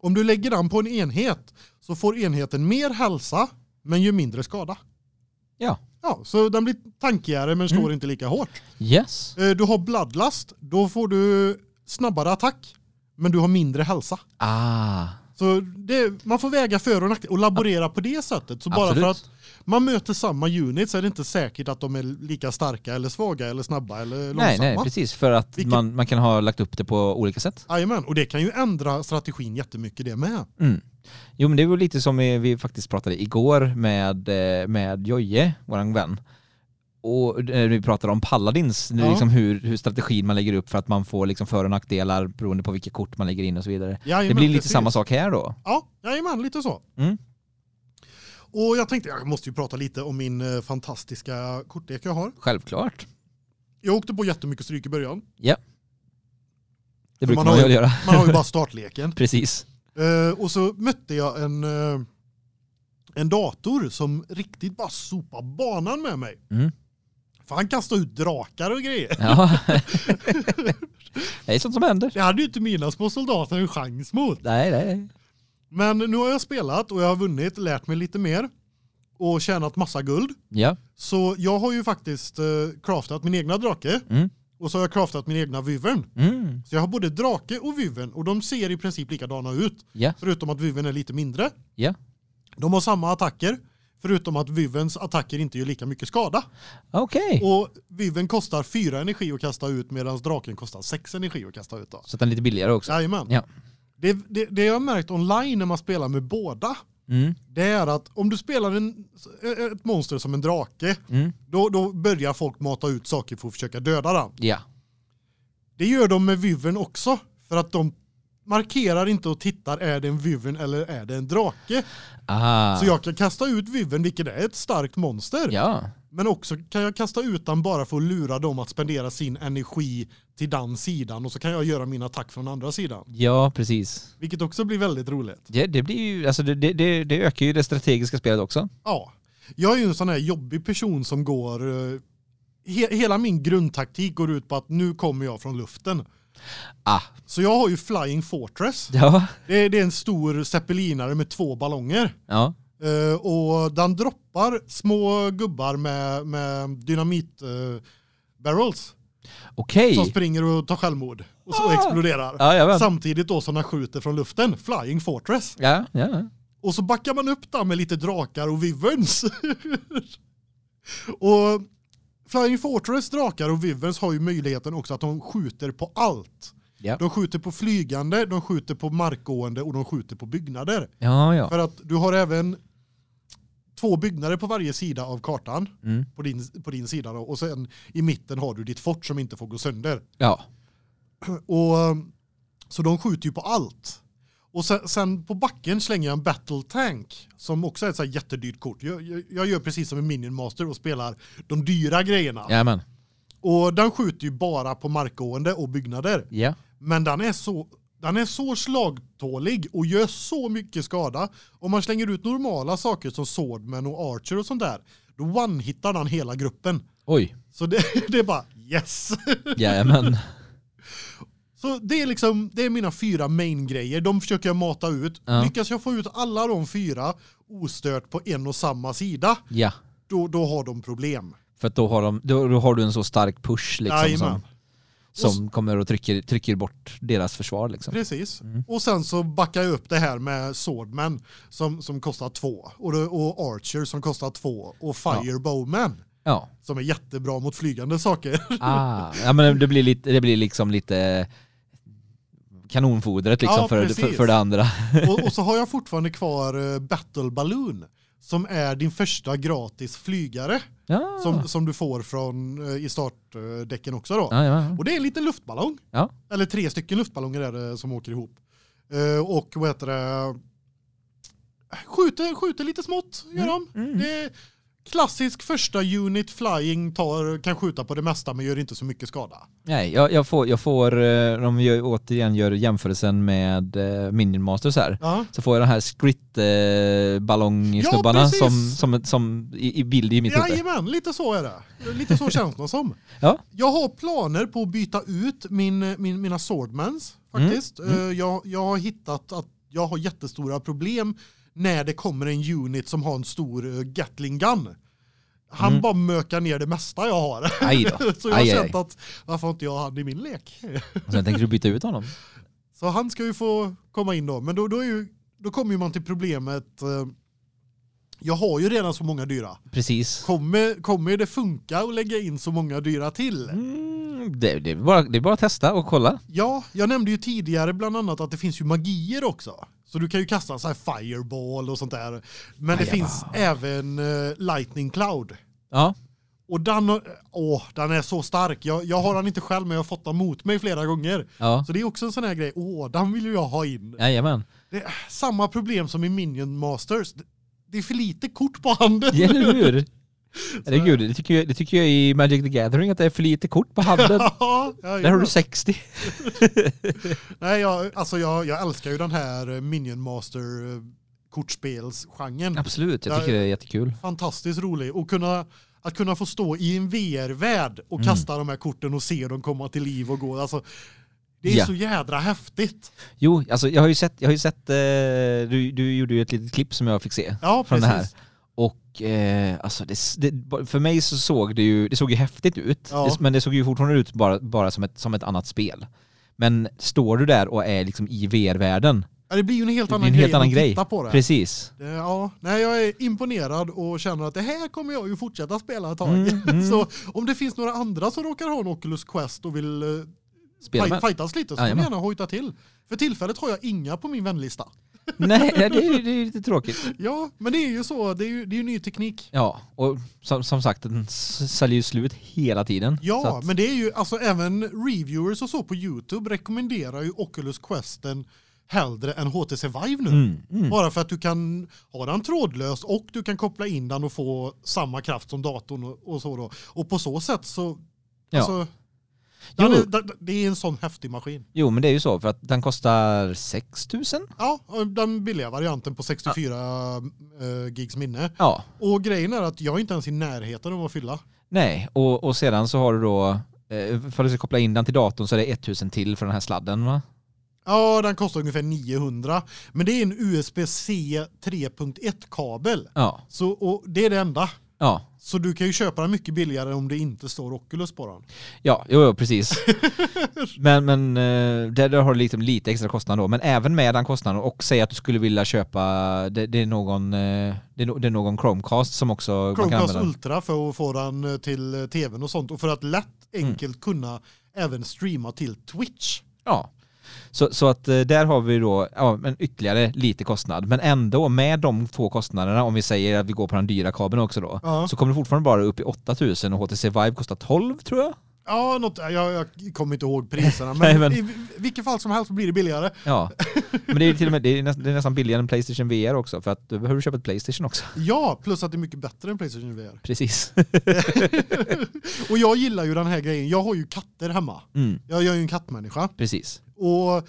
Om du lägger den på en enhet så får enheten mer hälsa men gör mindre skada. Ja. Ja, så den blir tankigare men slår Mm. inte lika hårt. Yes. Eh, Du har bloodlust, då får du snabbare attack men du har mindre hälsa. Ah. Så det, man får väga för och nackdelar och laborera på det sättet. Så bara Absolut. för att man möter samma unit så är det inte säkert att de är lika starka eller svaga eller snabba eller Nej, långsamma. nej, precis. För att Vilket- man, man kan ha lagt upp det på olika sätt. Jajamän, och det kan ju ändra strategin jättemycket det med. Mm. Jo men det var lite som vi, faktiskt pratade igår med, eh, med Joje, våran vän. Och eh, vi pratade om Paladins, Ja. liksom hur, hur strategin man lägger upp för att man får liksom för och nackdelar beroende på vilka kort man lägger in och så vidare. Jajamän, det blir lite precis. samma sak här då. Ja, jajamän, lite så. Mm. Och jag tänkte, jag måste ju prata lite om min eh, fantastiska kortlek jag har. Självklart. Jag åkte på jättemycket stryk i början. Det brukar man man, ju- göra. Man har ju bara startleken. Precis. Eh, och så mötte jag en, eh, en dator som riktigt bara sopade banan med mig. Mm. För han kastade ut drakar och grejer. Ja. det är sånt som händer. Det hade ju inte mina små soldater en chans mot. Nej, nej. Men nu har jag spelat och jag har vunnit, lärt mig lite mer och tjänat massa guld. Ja. Så jag har ju faktiskt eh, craftat min egna drake Mm. Och så har jag craftat min egna vyvern. Mm. Så jag har både drake och vyvern och de ser i princip likadana ut. Ja. Förutom att vyvern är lite mindre. Ja. De har samma attacker. Förutom att vyverns attacker inte gör lika mycket skada. Okej. Och vyvern kostar fyra energi att kasta ut medan draken kostar sex energi att kasta ut. Då. Så den är lite billigare också. Jajamän. Ja. Det, det, det jag har märkt online när man spelar med båda Mm. det är att om du spelar en, ett monster som en drake Mm. då, då börjar folk mata ut saker för att försöka döda den. Ja. Det gör de med vyvern också för att de markerar inte och tittar är det en vyvern eller är det en drake. Ah. Så jag kan kasta ut vyvern vilket är ett starkt monster. Ja. Men också kan jag kasta ut den bara för att lura dem att spendera sin energi till den sidan och så kan jag göra min attack från andra sidan. Ja, precis. Vilket också blir väldigt roligt. Det, det blir ju, alltså det, det, det, ökar ju det strategiska spelet också. Ja. Jag är ju en sån här jobbig person som går eh, he, hela min grundtaktik går ut på att nu kommer jag från luften. Ah. Så jag har ju Flying Fortress. Ja. Det är, det är en stor zeppelinare med två ballonger. Ja. Eh, och den droppar små gubbar med, med dynamit eh, barrels Okej. som springer och tar självmord och så Ah. exploderar. Vet. Samtidigt då som den skjuter från luften, Flying Fortress. Ja, ja. Och så backar man upp där med lite drakar och wyverns. och Flying Fortress, drakar och wyverns har ju möjligheten också att de skjuter på allt. Ja. De skjuter på flygande, de skjuter på markgående och de skjuter på byggnader. Ja, ja. För att du har även två byggnader på varje sida av kartan Mm. på din, på din sida då. och sen i mitten har du ditt fort som inte får gå sönder. Ja. Och så de skjuter ju på allt. Och sen, sen på backen slänger jag en battle tank som också är ett så jättedyrt kort. Jag, jag, jag gör precis som en minion master och spelar de dyra grejerna. Jajamän. Och den skjuter ju bara på markgående och byggnader. Ja. Men den är så den är så slagtålig och gör så mycket skada. Om man slänger ut normala saker som swordman och archer och sånt där, då one-hittar den hela gruppen. Oj. Så det, det är bara yes. Jajamän. Så det är liksom det är mina fyra main grejer. De försöker jag mata ut. Ja. Lyckas jag få ut alla de fyra ostört på en och samma sida, Ja. då då har de problem. För att då har, de, då, då har du en så stark push liksom Jajamän. som, som kommer och trycker, trycker bort deras försvar liksom. Precis. Mm. Och sen så backar jag upp det här med Swordman som, som kostar två. Och, och Archer som kostar två. Och Firebowman Ja. som är jättebra mot flygande saker. Ah. Ja men det blir lite, det blir liksom lite kanonfodret liksom Ja, för, för, för det andra. och, och så har jag fortfarande kvar eh, Battle Balloon som är din första gratis flygare Ja. som, som du får från eh, i startdäcken också då. Ja, ja. Och det är en liten luftballong. Eller tre stycken luftballonger är det som åker ihop. Eh, och vad heter det? Skjuter, skjuter lite smått gör de. Mm. Det klassisk första unit flying tar, kan skjuta på det mesta men gör inte så mycket skada. Nej, jag, jag får, jag får eh, de gör, återigen gör jämförelsen med eh, Minion Masters här. Ja. Så får jag de här skrit eh, ballongsnubbarna Ja, som, som, som i, i bild i mitt huvud. Jajamän, lite så är det. Lite så känns det som. Ja. Jag har planer på att byta ut min, min, mina swordmans faktiskt. Mm. Eh, Jag, jag har hittat att jag har jättestora problem när det kommer en unit som har en stor uh, Gatling gun. Han Mm. bara mökar ner det mesta jag har. Så jag har känt att varför har inte jag han i min lek? Och sen tänker du byta ut honom? Så han ska ju få komma in då. Men då, då, ju, då kommer man till problemet. eh, Jag har ju redan så många dyra. Precis. Kommer, kommer det funka att lägga in så många dyra till? Mm, det, det, är bara, det är bara att testa och kolla. Ja, jag nämnde ju tidigare bland annat att det finns ju magier också. Så du kan ju kasta sån här fireball och sånt där. Men det Ajabba. finns även eh, lightning cloud. Ja, Och den, åh, den är så stark. Jag, jag har den inte själv men jag har fått den mot mig flera gånger. ja. Så det är också en sån här grej. Åh, den vill ju jag ha in. Jajamän. Det är samma problem som i Minion Masters. Det- Det är för lite kort på handen. Ja, Eller hur? Herregud, det tycker, jag, det tycker jag i Magic the Gathering att det är för lite kort på handen. ja, Där har du 60. Nej, jag, alltså jag, jag älskar ju den här eh, Minion Master eh, kortspelsgenren. Absolut, jag tycker det är jättekul. Fantastiskt rolig och kunna att kunna få stå i en VR-värld och Mm. kasta de här korten och se dem komma till liv och gå. Alltså, det är Ja. så jädra häftigt. Jo, alltså jag har ju sett, jag har ju sett eh, du, du gjorde ju ett litet klipp som jag fick se. Ja, Från precis. det här. Och eh, alltså det, det, för mig så såg det ju, det såg ju häftigt ut. Ja. Det, men det såg ju fortfarande ut bara, bara som, ett, som ett annat spel. Men står du där och är liksom i VR-världen, Ja, det blir ju en helt annan en helt grej annan att grej. titta på det. Precis. Det- Ja, nej, jag är imponerad och känner att det här kommer jag ju fortsätta spela ett tag. Mm, mm. Så om det finns några andra som råkar ha en Oculus Quest och vill uh, Spela fightas lite så får ni gärna hojta till. För tillfället har jag inga på min vänlista. Nej, det är, det är lite tråkigt. Ja, men det är ju så. Det är ju, det är ju ny teknik. Ja, och som, som sagt, den s- säljer ju slut hela tiden. Ja, att, men det är ju alltså även reviewers och så på Youtube rekommenderar ju Oculus Questen hellre än HTC Vive nu. mm, mm. Bara för att du kan ha den trådlös och du kan koppla in den och få samma kraft som datorn och, och så då. Och på så sätt så Ja. alltså Är, den- det är en sån häftig maskin. Jo, men det är ju så, för att den kostar 6000 Ja, den billiga varianten på 64 eh, gigs minne. Ja, Och grejen är att jag är inte ens i närheten av att fylla. nej. Och, och sedan så har du då, eh, för att du ska koppla in den till datorn så är det 1000 till för den här sladden va? Ja, den kostar ungefär 900. Men det är en USB-C 3.1 kabel. Ja, Så och det är det enda. Ja. Så du kan ju köpa den mycket billigare om det inte står Oculus på den. Ja, jo, jo precis. men men eh, där, där har du liksom lite extra kostnad då. Men även med den kostnaden och säg att du skulle vilja köpa, det, det är, någon, eh, det, är, någon Chromecast som också Chromecast. Ultra för att få den eh, till tvn och sånt och för att lätt Mm. enkelt kunna även streama till Twitch. Ja. Så, så att eh, där har vi då ja, men ytterligare lite kostnad. Men ändå med de två kostnaderna, om vi säger att vi går på den dyra kabeln också då, Ja. så kommer det fortfarande bara upp i 8000 och HTC Vive kostar 12 tror jag. Ja, något, jag, jag kommer inte ihåg priserna men, men- i vilket fall som helst så blir det billigare. Ja, men det är till och med det är, nästan, det är nästan billigare än Playstation VR också för att då behöver du köpa ett Playstation också. Ja, plus att det är mycket bättre än Playstation VR. Precis. och jag gillar ju den här grejen. Jag har ju katter hemma. Mm, Jag, jag är ju en kattmänniska. precis. Och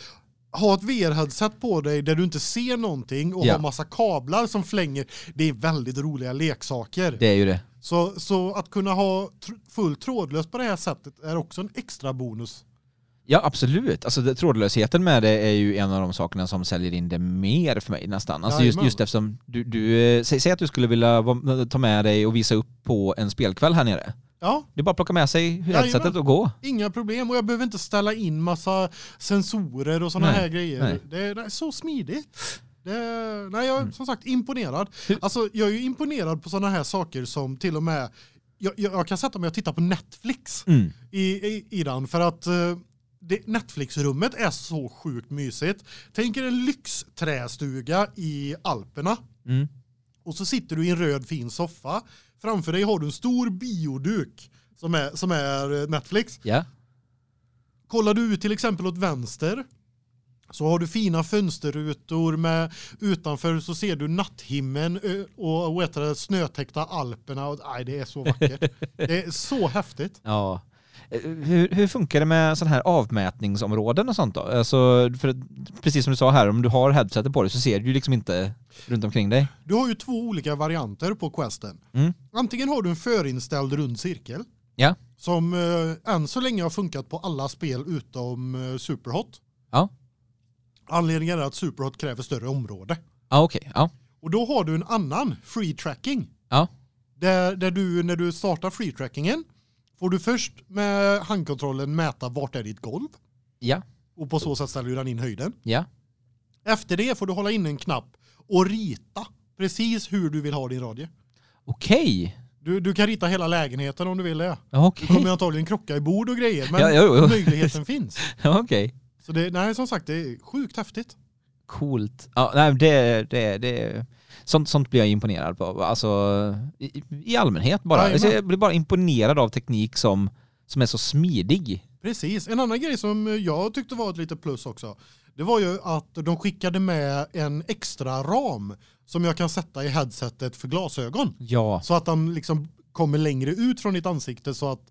ha ett VR-headset på dig där du inte ser någonting och Ja. ha massa kablar som flänger. Det är väldigt roliga leksaker. Det är ju det. Så, så att kunna ha fullt trådlöst på det här sättet är också en extra bonus. Ja, absolut. Alltså det, trådlösheten med det är ju en av de sakerna som säljer in det mer för mig nästan. Alltså just, just eftersom du, du eh, säg, säg att du skulle vilja ta med dig och visa upp på en spelkväll här nere. Ja, Det är bara att plocka med sig headsetet och gå. inga problem och jag behöver inte ställa in massa sensorer och såna Nej, här grejer. nej. Det, är, det är så smidigt. Det, nej, jag är som sagt imponerad. Alltså, jag är ju imponerad på såna här saker som till och med jag, jag, kan sätta mig och titta på Netflix Mm. i, i, i den för att eh, Netflix-rummet är så sjukt mysigt. Tänk er en lyxträstuga i Alperna Mm. och så sitter du i en röd fin soffa. Framför dig har du en stor bioduk som är, som är eh, Netflix. Ja. Kollar du ut till exempel åt vänster så har du fina fönsterrutor med utanför så ser du natthimlen och vad heter snötäckta Alperna och nej det är så vackert. det är så häftigt. Ja. Eh, Hur, hur funkar det med sådana här avmätningsområden och sånt då? Alltså, för precis som du sa här, om du har headsetet på dig så ser du ju liksom inte runt omkring dig. Du har ju två olika varianter på questen. Mm. Antingen har du en förinställd rund cirkel Ja. som eh, än så länge har funkat på alla spel utom eh, Superhot. Ja. Anledningen är att Superhot kräver större område. Ja, okej. Ja. Och då har du en annan free tracking. Ja. Där, där du när du startar free trackingen får du först med handkontrollen mäta vart är ditt golv Ja. och på så sätt ställer du den in höjden. Ja. Efter det får du hålla in en knapp och rita precis hur du vill ha din radie. Okej. Du, du kan rita hela lägenheten om du vill det. Ja, Du kommer antagligen krocka i bord och grejer men Ja, jo, jo. möjligheten finns. Ja, okej. Så det nej som sagt det är sjukt häftigt. Coolt. Ja, nej, det, det, det, sånt, sånt blir jag imponerad på. Alltså, i, i allmänhet bara. Alltså, jag blir bara imponerad av teknik som, som är så smidig. Precis. En annan grej som jag tyckte var ett litet plus också. Det var ju att de skickade med en extra ram som jag kan sätta i headsetet för glasögon Ja. så att de liksom kommer längre ut från ditt ansikte så att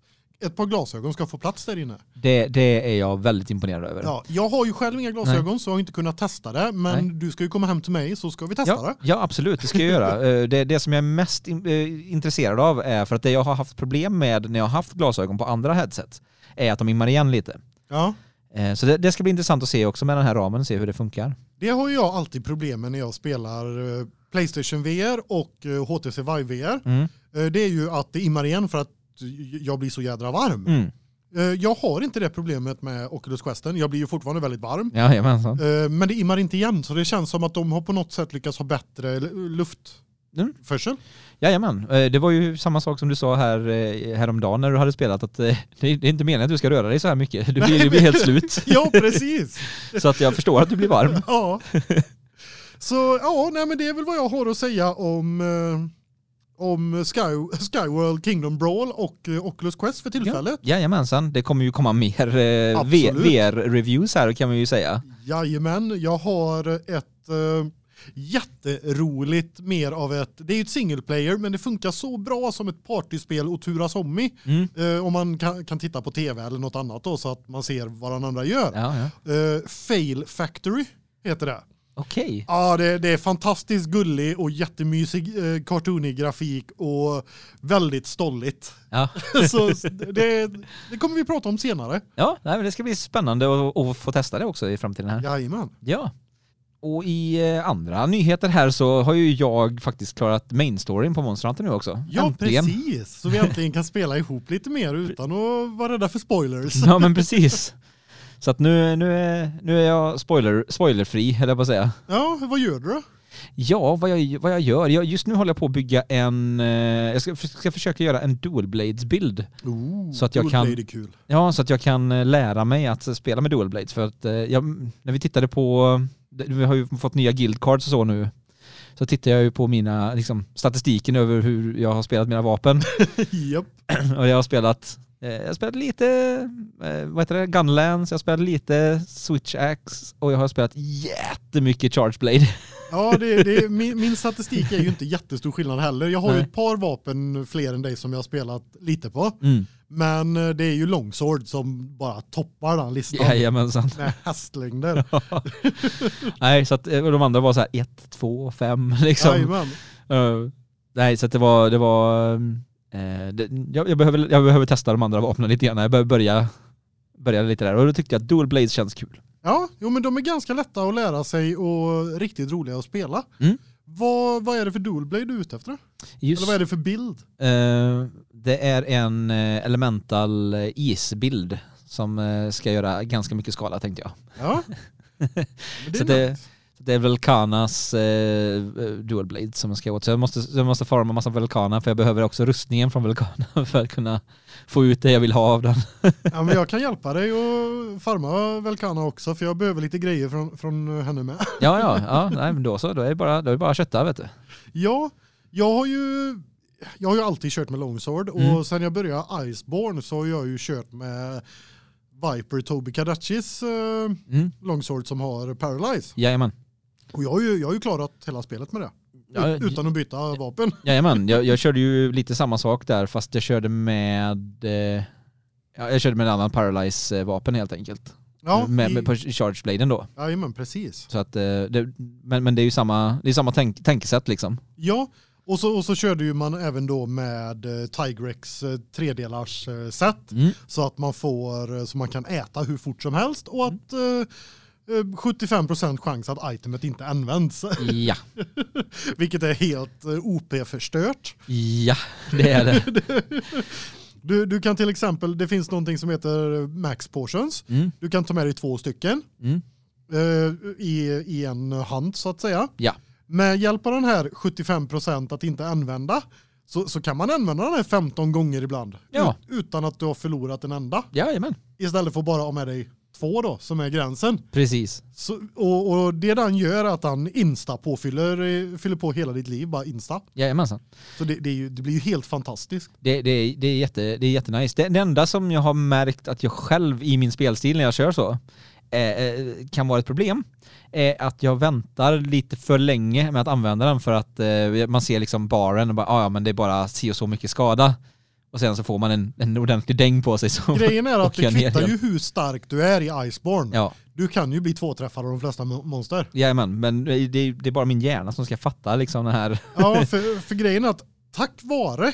ett par glasögon ska få plats där inne. Det, det är jag väldigt imponerad över. Ja, jag har ju själv inga glasögon så jag har inte kunnat testa det men Nej. du ska ju komma hem till mig så ska vi testa Ja, det. ja, absolut, det ska jag göra. Eh, Det, det som jag är mest in, eh, intresserad av är för att det jag har haft problem med när jag har haft glasögon på andra headset är att de immar igen lite. Ja. Eh, Så det, det ska bli intressant att se också med den här ramen, se hur det funkar. Det har ju jag alltid problem med när jag spelar Playstation VR och HTC Vive VR. Mm. Det är ju att det immar igen för att jag blir så jädra varm. Mm. Eh, Jag har inte det problemet med Oculus Questen. Jag blir ju fortfarande väldigt varm. Jajamensan. Eh, Men det immar inte igen så det känns som att de har på något sätt lyckats ha bättre Mm. luftförsel. Jajamän, Eh, det var ju samma sak som du sa här häromdagen när du hade spelat att det är inte meningen att du ska röra dig så här mycket. Du blir, du blir helt slut. Ja, precis. Så att jag förstår att du blir varm. Ja. Så ja, nej men det är väl vad jag har att säga om om Sky, Skyworld Kingdom Brawl och eh, Oculus Quest för tillfället. Jajamensan, det kommer ju komma mer eh. VR-reviews här kan man ju säga. Jajamän, jag har ett eh, jätteroligt mer av ett, det är ju ett single player men det funkar så bra som ett partyspel och turas om i. Mm. Eh, om man kan, kan titta på tv eller något annat då så att man ser vad den andra gör. Ja, ja. Eh, Fail Factory heter det. Okej. Ja, det, det är fantastiskt gullig och jättemysig eh, cartoonig grafik och väldigt stolligt. Ja. så det, det kommer vi prata om senare. Ja, nej, men det ska bli spännande att, att få testa det också i framtiden här. Jajamän. Ja. Och i eh, andra nyheter här så har ju jag faktiskt klarat main storyn på Monster Hunter nu också. Ja, Äntligen. precis. Så vi äntligen kan spela ihop lite mer utan att vara rädda för spoilers. Ja men precis. Så att nu, nu, är, nu är jag spoiler, spoilerfri, på att säga. Ja, vad gör du då? Ja, vad jag, vad jag gör? Jag, just nu håller jag på att bygga en... eh, Jag ska, ska försöka göra en dual blades bild. Oh, Så att jag kan- är kul. Ja, så att jag kan eh, lära mig att spela med dual blades. För att eh, jag, när vi tittade på... Vi har ju fått nya guild cards och så nu. Så tittar jag ju på mina, liksom, statistiken över hur jag har spelat mina vapen. Japp. och jag har spelat jag har spelat lite, eh, vad heter det, Gunlands, jag spelat lite Switch Axe och jag har spelat jättemycket Charge Blade. Ja, det, det, min, min statistik är ju inte jättestor skillnad heller. Jag har ju Nej. ett par vapen fler än dig som jag har spelat lite på. Mm. Men eh, det är ju Longsword som bara toppar den listan. Jajamensan. Med hästlängder. Nej, så att eh, de andra var så här 1, 2, 5 liksom. Jajamän. Uh, nej, så att det var, det var eh, det, jag, jag, behöver, jag behöver testa de andra vapnen lite grann. Jag behöver börja, börja lite där och då tyckte jag att Dual Blades känns kul. Ja, jo, men de är ganska lätta att lära sig och riktigt roliga att spela. Mm. Vad, vad är det för dual blade du är ute efter? Just, Eller vad är det för bild? eh, det är en eh, elemental eh, isbild som eh, ska göra ganska mycket skala tänkte jag. Ja. Så det- det är Velkanas eh, Dual Blade som jag ska åt. Så jag måste, jag måste farma massa Velkana för jag behöver också rustningen från Velkana för att kunna få ut det jag vill ha av den. Ja, men jag kan hjälpa dig och farma Velkana också för jag behöver lite grejer från, från henne med. Ja, ja, ja, nej men då så. Då är det bara, då är det bara att kötta vet du. Ja, jag har ju jag har ju alltid kört med Longsword Mm. och sen jag började Iceborne så har jag ju kört med Viper Toby Kadachis eh, Mm. Longsword som har Paralyze. Jajamän. Och jag har ju, jag har ju klarat hela spelet med det. Ja, Ut- Utan att byta vapen. Jajamän, jag, jag körde ju lite samma sak där fast jag körde med eh, ja, jag körde med en annan Paralyze-vapen helt enkelt. Ja, med, i- med på Charge-bladen då. Jajamän, precis. Så att, eh, det, men, men det är ju samma, det är samma tänk, tänkesätt liksom. Ja, och så, och så körde ju man även då med eh, Tigrex eh, tredelars set Mm. så att man får så man kan äta hur fort som helst och att eh, 75% chans att itemet inte används. Ja, Vilket är helt eh, OP-förstört. ja det är det. Du, du kan till exempel, det finns någonting som heter max portions. Mm, Du kan ta med dig två stycken mm, eh, i, i en hand så att säga. ja, Med hjälp av den här 75% att inte använda så, så kan man använda den här 15 gånger ibland. Ja. Ut, utan att du har förlorat en enda. jajamän. Istället för bara ha med dig två då som är gränsen. Precis. Så, och, och det den gör är att han insta påfyller eh, fyller på hela ditt liv bara insta. Jajamensan. Så det, det, är ju, det blir ju helt fantastiskt. Det, det, det, är jätte, det är jättenice. Det, det enda som jag har märkt att jag själv i min spelstil när jag kör så eh, eh, kan vara ett problem är att jag väntar lite för länge med att använda den för att eh, man ser liksom baren och bara ah, ja men det är bara si och så mycket skada och sen så får man en, en ordentlig däng på sig så Grejen är att det kvittar ju hur stark du är i Iceborne. Ja, Du kan ju bli tvåträffad av de flesta mo- monster. jajamän, men det, det är bara min hjärna som ska fatta liksom den här Ja, för, för grejen är att tack vare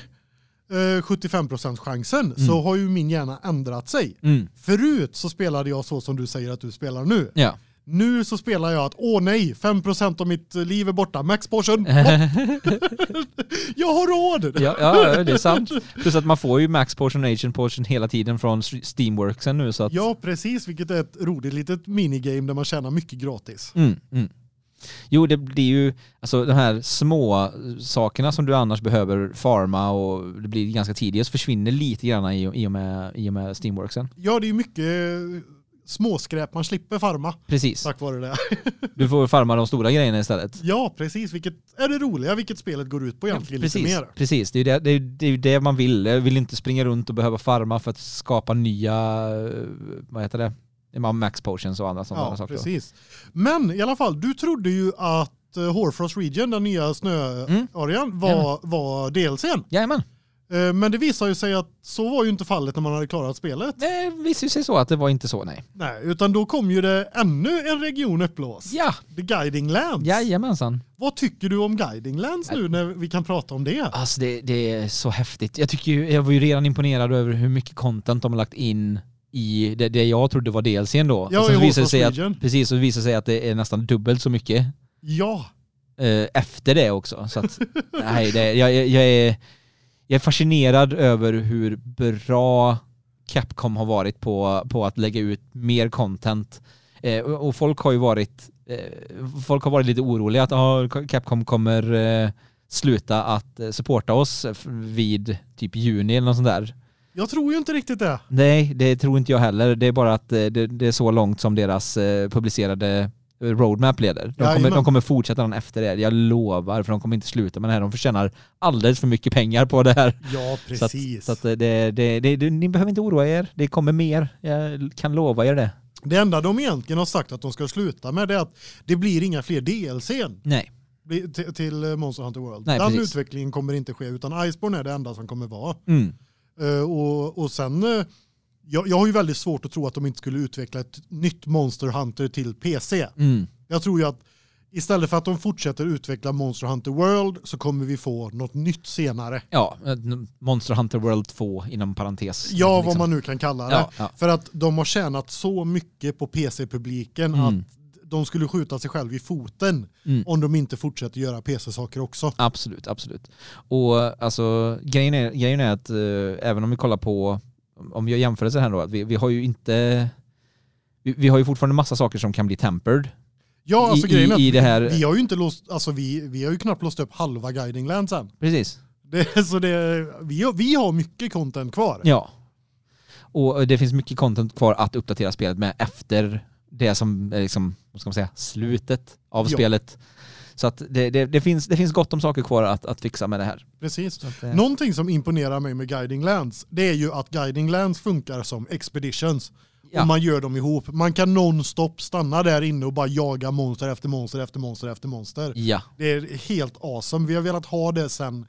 eh, 75% chansen så Mm. har ju min hjärna ändrat sig. mm, Förut så spelade jag så som du säger att du spelar nu. ja. Nu så spelar jag att åh nej, 5% av mitt liv är borta. Max portion. Jag har råd. ja, ja, det är sant. Plus att man får ju max portion agent portion hela tiden från Steamworksen nu så att Ja, precis, vilket är ett roligt litet minigame där man tjänar mycket gratis. Mm, mm. Jo, det blir ju, alltså de här små sakerna som du annars behöver farma och det blir ganska tidigt så försvinner lite grann i, i, och, med, i och med Steamworksen. Ja, det är ju mycket småskräp man slipper farma Precis. tack vare det. Du får farma de stora grejerna istället. Ja, precis, vilket är det roliga, vilket spelet går ut på egentligen precis, lite mer. precis. Det är ju det, det, är, det, är det man vill. Jag vill inte springa runt och behöva farma för att skapa nya, eh, vad heter det? Ja, Max potions och andra sådana Ja, saker. precis. Men i alla fall, du trodde ju att eh, Horfrost Region, den nya snöarean, Mm. var, var DLCn. Jajamän. Eh, Men det visar ju sig att så var ju inte fallet när man hade klarat spelet. Det visade ju sig så att det var inte så, nej. Nej, utan då kom ju det ännu en region upplåst. Ja, The Guiding Lands. jajamensan. Vad tycker du om Guiding Lands nu när vi kan prata om det? Alltså det, det är så häftigt. Jag tycker ju, jag var ju redan imponerad över hur mycket content de har lagt in i det, det jag trodde var DLCn då. Ja, och sen visade sig att, precis, och det visade sig att det är nästan dubbelt så mycket Ja, eh, efter det också. Så att, nej, det, jag, jag, jag, är, jag är fascinerad över hur bra Capcom har varit på, på att lägga ut mer content. Eh, och, folk har ju varit eh, folk har varit lite oroliga att ah, Capcom kommer eh, sluta att eh, supporta oss vid typ juni eller något sånt där. jag tror ju inte riktigt det. Nej, det tror inte jag heller. Det är bara att eh, det, det är så långt som deras eh, publicerade roadmap leder. De kommer, Jajamän. de kommer fortsätta den efter det. Jag lovar, för de kommer inte sluta med det här. De förtjänar alldeles för mycket pengar på det här. Ja, Så att, precis. så att det, det, det, ni behöver inte oroa er. Det kommer mer. Jag kan lova er det. Det enda de egentligen har sagt att de ska sluta med det är att det blir inga fler DLCn Nej, till, till eh, Monster Hunter World. Nej, Den precis. utvecklingen kommer inte ske utan Iceborne är det enda som kommer vara. mm. Eh, och, och sen, eh, jag, jag har ju väldigt svårt att tro att de inte skulle utveckla ett nytt Monster Hunter till PC. Mm. Jag tror ju att istället för att de fortsätter utveckla Monster Hunter World så kommer vi få något nytt senare. Ja, Monster Hunter World 2 inom parentes. Ja, vad liksom. man nu kan kalla det. Ja, ja. För att de har tjänat så mycket på PC-publiken Mm. att de skulle skjuta sig själv i foten Mm. om de inte fortsätter göra PC-saker också. Absolut, absolut. Och alltså grejen är, grejen är att eh, även om vi kollar på, om vi gör jämförelser här då, att vi, vi har ju inte, vi, vi har ju fortfarande massa saker som kan bli tempered. Ja, alltså I- grejen i- i det här- vi, har ju inte låst, alltså vi, vi har ju knappt låst upp halva Guiding Lands än. Precis. Det, så det, vi, har, vi har mycket content kvar. Ja. Och det finns mycket content kvar att uppdatera spelet med efter det som är liksom, vad ska man säga, slutet av Ja. spelet. Så att det, det, det, finns, det finns gott om saker kvar att, att fixa med det här. Precis. Att, eh, Någonting som imponerar mig med Guiding Lands, det är ju att Guiding Lands funkar som expeditions. Ja. Och man gör dem ihop. Man kan nonstop stanna där inne och bara jaga monster efter monster efter monster efter monster. Ja. Det är helt awesome. Vi har velat ha det sen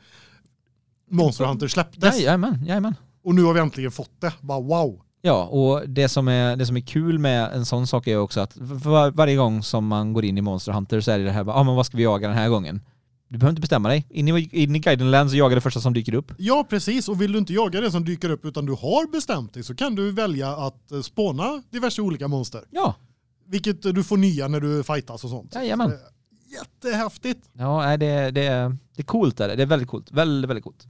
Monster Hunter släpptes. Jajamän, jajamän. Och nu har vi äntligen fått det. Bara wow. Ja, och det som, är, det som är kul med en sån sak är också att var, varje gång som man går in i Monster Hunter så är det det här, ja ah, men vad ska vi jaga den här gången? Du behöver inte bestämma dig. In i, in i Guiden Land så jagar det första som dyker upp. Ja, precis. Och vill du inte jaga det som dyker upp utan du har bestämt dig så kan du välja att eh, spåna diverse olika monster. Ja, vilket du får nya när du fightas och sånt. Jajamän. Eh, Jättehäftigt. Ja, det, det, är- det är coolt. Där. Det är väldigt coolt. Väldigt, väldigt coolt.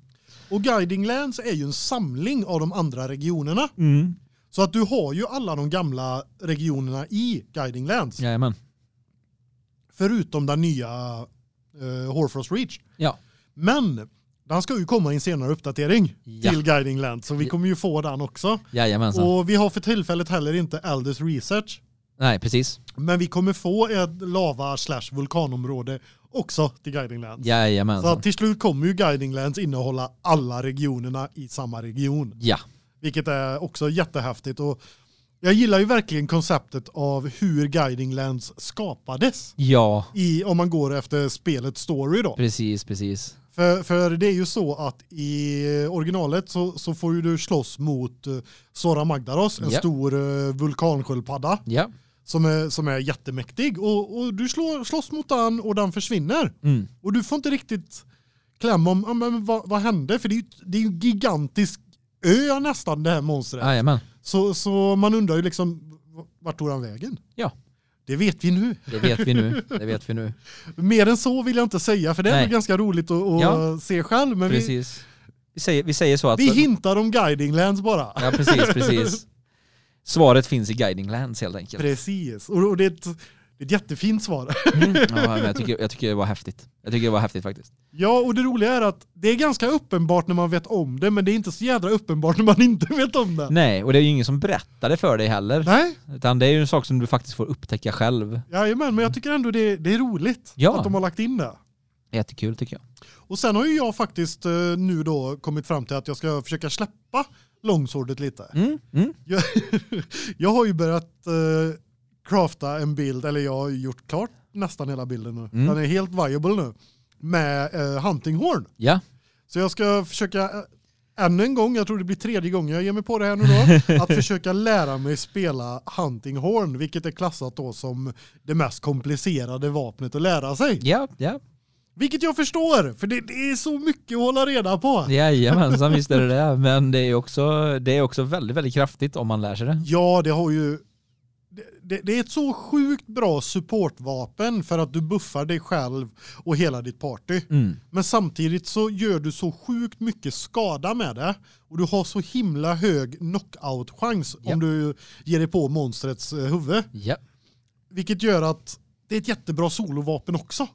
Och Guiding Lands är ju en samling av de andra regionerna. Mm. Så att du har ju alla de gamla regionerna i Guiding Lands. Jajamän. Förutom den nya uh, Horfrost Reach. Ja. Men den ska ju komma i en senare uppdatering Ja. till Guiding Lands. Så vi kommer ju få den också. Jajamensan. Och vi har för tillfället heller inte Elders Research. Nej, precis. Men vi kommer få ett lava slash vulkanområde också till Guiding Lands. Så Jajamensan. att till slut kommer ju Guiding Lands innehålla alla regionerna i samma region. Ja. Vilket är också jättehäftigt. Och jag gillar ju verkligen konceptet av hur Guiding Lands skapades. Ja, I, om man går efter spelets story då. precis, precis. För, för det är ju så att i originalet så, så får ju du slåss mot uh, Sora Magdaros, en Ja. stor uh, vulkansköldpadda Ja. Som är, som är jättemäktig. Och, och du slår, slåss mot den och den försvinner. Mm. Och du får inte riktigt kläm om ja, men vad, vad hände. För det är ju det är en gigantisk ö nästan det här monstret. Jajamän. Så, så man undrar ju liksom vart tog han vägen? Ja. Det vet vi nu. Det vet vi nu. Det vet vi nu. Mer än så vill jag inte säga för det är ganska roligt att, att Ja. se själv. Men vi, Precis. Vi säger, vi säger så att... vi hintar om guiding lands bara. Ja, precis, precis. Svaret finns i Guiding Lands helt enkelt. Precis. Och, det, är ett, det är ett jättefint svar. Mm. Ja, jag, tycker, jag tycker det var häftigt. Jag tycker det var häftigt faktiskt. Ja, och det roliga är att det är ganska uppenbart när man vet om det, men det är inte så jädra uppenbart när man inte vet om det. Nej, och det är ju ingen som berättar det för dig heller. Nej, Utan det är ju en sak som du faktiskt får upptäcka själv. jajamän, men jag tycker ändå det, det är roligt Ja. att de har lagt in det. Jättekul tycker jag. Och sen har ju jag faktiskt eh, nu då kommit fram till att jag ska försöka släppa långswordet lite. Mm, mm. Jag, jag har ju börjat eh, crafta en bild, eller jag har gjort klart nästan hela bilden nu. Mm. Den är helt viable nu. Med eh, hunting horn. Ja, Så jag ska försöka eh, ännu en gång, jag tror det blir tredje gången jag ger mig på det här nu då, att försöka lära mig spela hunting horn, vilket är klassat då som det mest komplicerade vapnet att lära sig. ja, ja. Vilket jag förstår, för det, det är så mycket att hålla reda på. Jajamensan, visst är det det. Men det är också, det är också väldigt, väldigt kraftigt om man lär sig det. Ja, det har ju det, det, är ett så sjukt bra supportvapen för att du buffar dig själv och hela ditt party. Mm. Men samtidigt så gör du så sjukt mycket skada med det och du har så himla hög knockout-chans Ja. om du ger dig på monstrets eh, huvud. Ja. Vilket gör att det är ett jättebra solovapen också.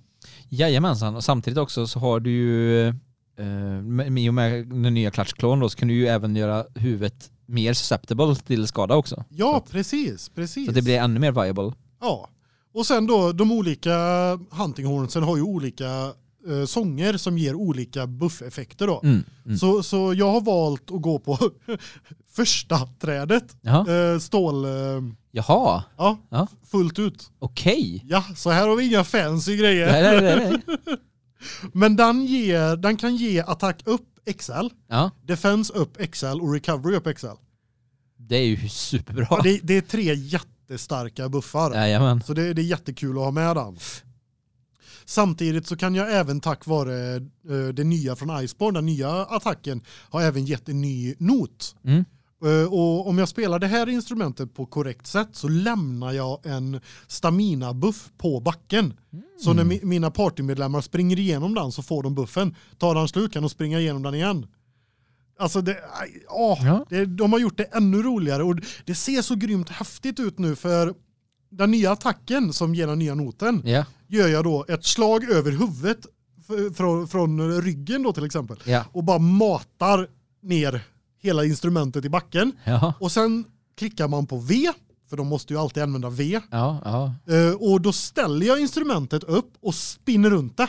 Jajamensan, och samtidigt också så har du ju, eh, i och med den nya klatschklon då, så kan du ju även göra huvudet mer susceptible till skada också. Ja, att- precis, precis. Så det blir ännu mer viable. Ja. Och sen då de olika hunting hornsen har ju olika eh, sånger som ger olika buffeffekter då. Mm. Mm. Så, så jag har valt att gå på första trädet. Eh, stål, eh, Jaha, ja, Ja. fullt ut. okej. Ja, så här har vi inga fancy grejer. Nej, nej, nej, nej. Men den, ger, den kan ge attack upp XL, Ja, defense upp XL och recovery upp XL. det är ju superbra. Ja, det, det är tre jättestarka buffar. Jajamän. Så det, det är jättekul att ha med den. Samtidigt så kan jag även tack vare eh, det nya från Iceborne, den nya attacken, har även gett en ny not. Mm. Eh, Och om jag spelar det här instrumentet på korrekt sätt så lämnar jag en stamina buff på backen. Så när mi- mina partymedlemmar springer igenom den så får de buffen. Tar den slut kan de springa igenom den igen. Alltså det, åh, Ja. det, de har gjort det ännu roligare och det ser så grymt häftigt ut nu för den nya attacken som ger den nya noten Ja, gör jag då ett slag över huvudet från, från ryggen då till exempel ja, och bara matar ner hela instrumentet i backen ja, och sen klickar man på V för de måste ju alltid använda V ja. Eh, och då ställer jag instrumentet upp och spinner runt det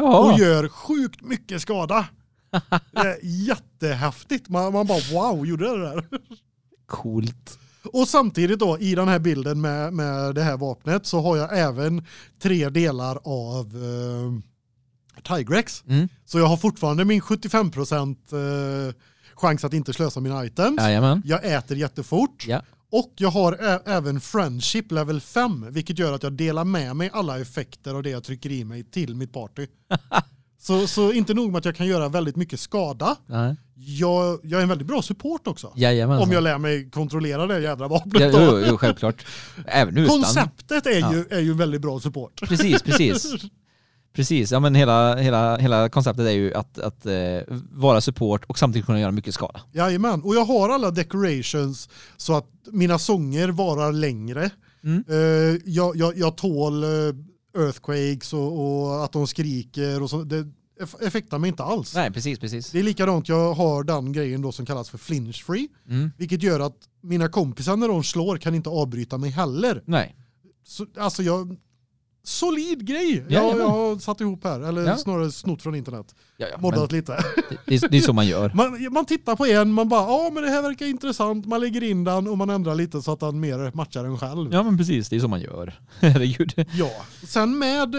och gör sjukt mycket skada. Det är jättehäftigt. Man, man bara wow, gjorde det där? coolt. Och samtidigt då i den här bilden med, med det här vapnet så har jag även tre delar av eh, Tigrex. Mm. Så jag har fortfarande min 75% eh, chans att inte slösa mina items. Jajamän. Jag äter jättefort. Ja. Och jag har även friendship level 5 vilket gör att jag delar med mig alla effekter av det jag trycker i mig till mitt party. Så, så inte nog med att jag kan göra väldigt mycket skada. Nej. Jag, jag är en väldigt bra support också. Jajamensan. Om jag lär mig kontrollera det jädra vapnet. Ja, jo, jo, självklart. Även utan. Konceptet är, Ja. ju, är ju väldigt bra support. Precis, precis. Precis, ja men hela, hela, hela konceptet är ju att, att eh, vara support och samtidigt kunna göra mycket skada. Jajamän, och jag har alla decorations så att mina sånger varar längre. Mm. Eh, jag, jag, jag tål eh, earthquakes och, och att de skriker och så. Det eff- effektar mig inte alls. Nej, precis, precis. Det är likadant, jag har den grejen då som kallas för flinch free, Mm. vilket gör att mina kompisar när de slår kan inte avbryta mig heller. Nej, Så, alltså jag solid grej. Jag, Jajamän. jag har satt ihop här eller Ja. snarare snott från internet. ja, ja, Moddat lite. det, det är så man gör. Man, man tittar på en, man bara ja men det här verkar intressant, man lägger in den och man ändrar lite så att den mer matchar en själv. Ja. Ja men precis, det är så man gör. Herregud. Sen med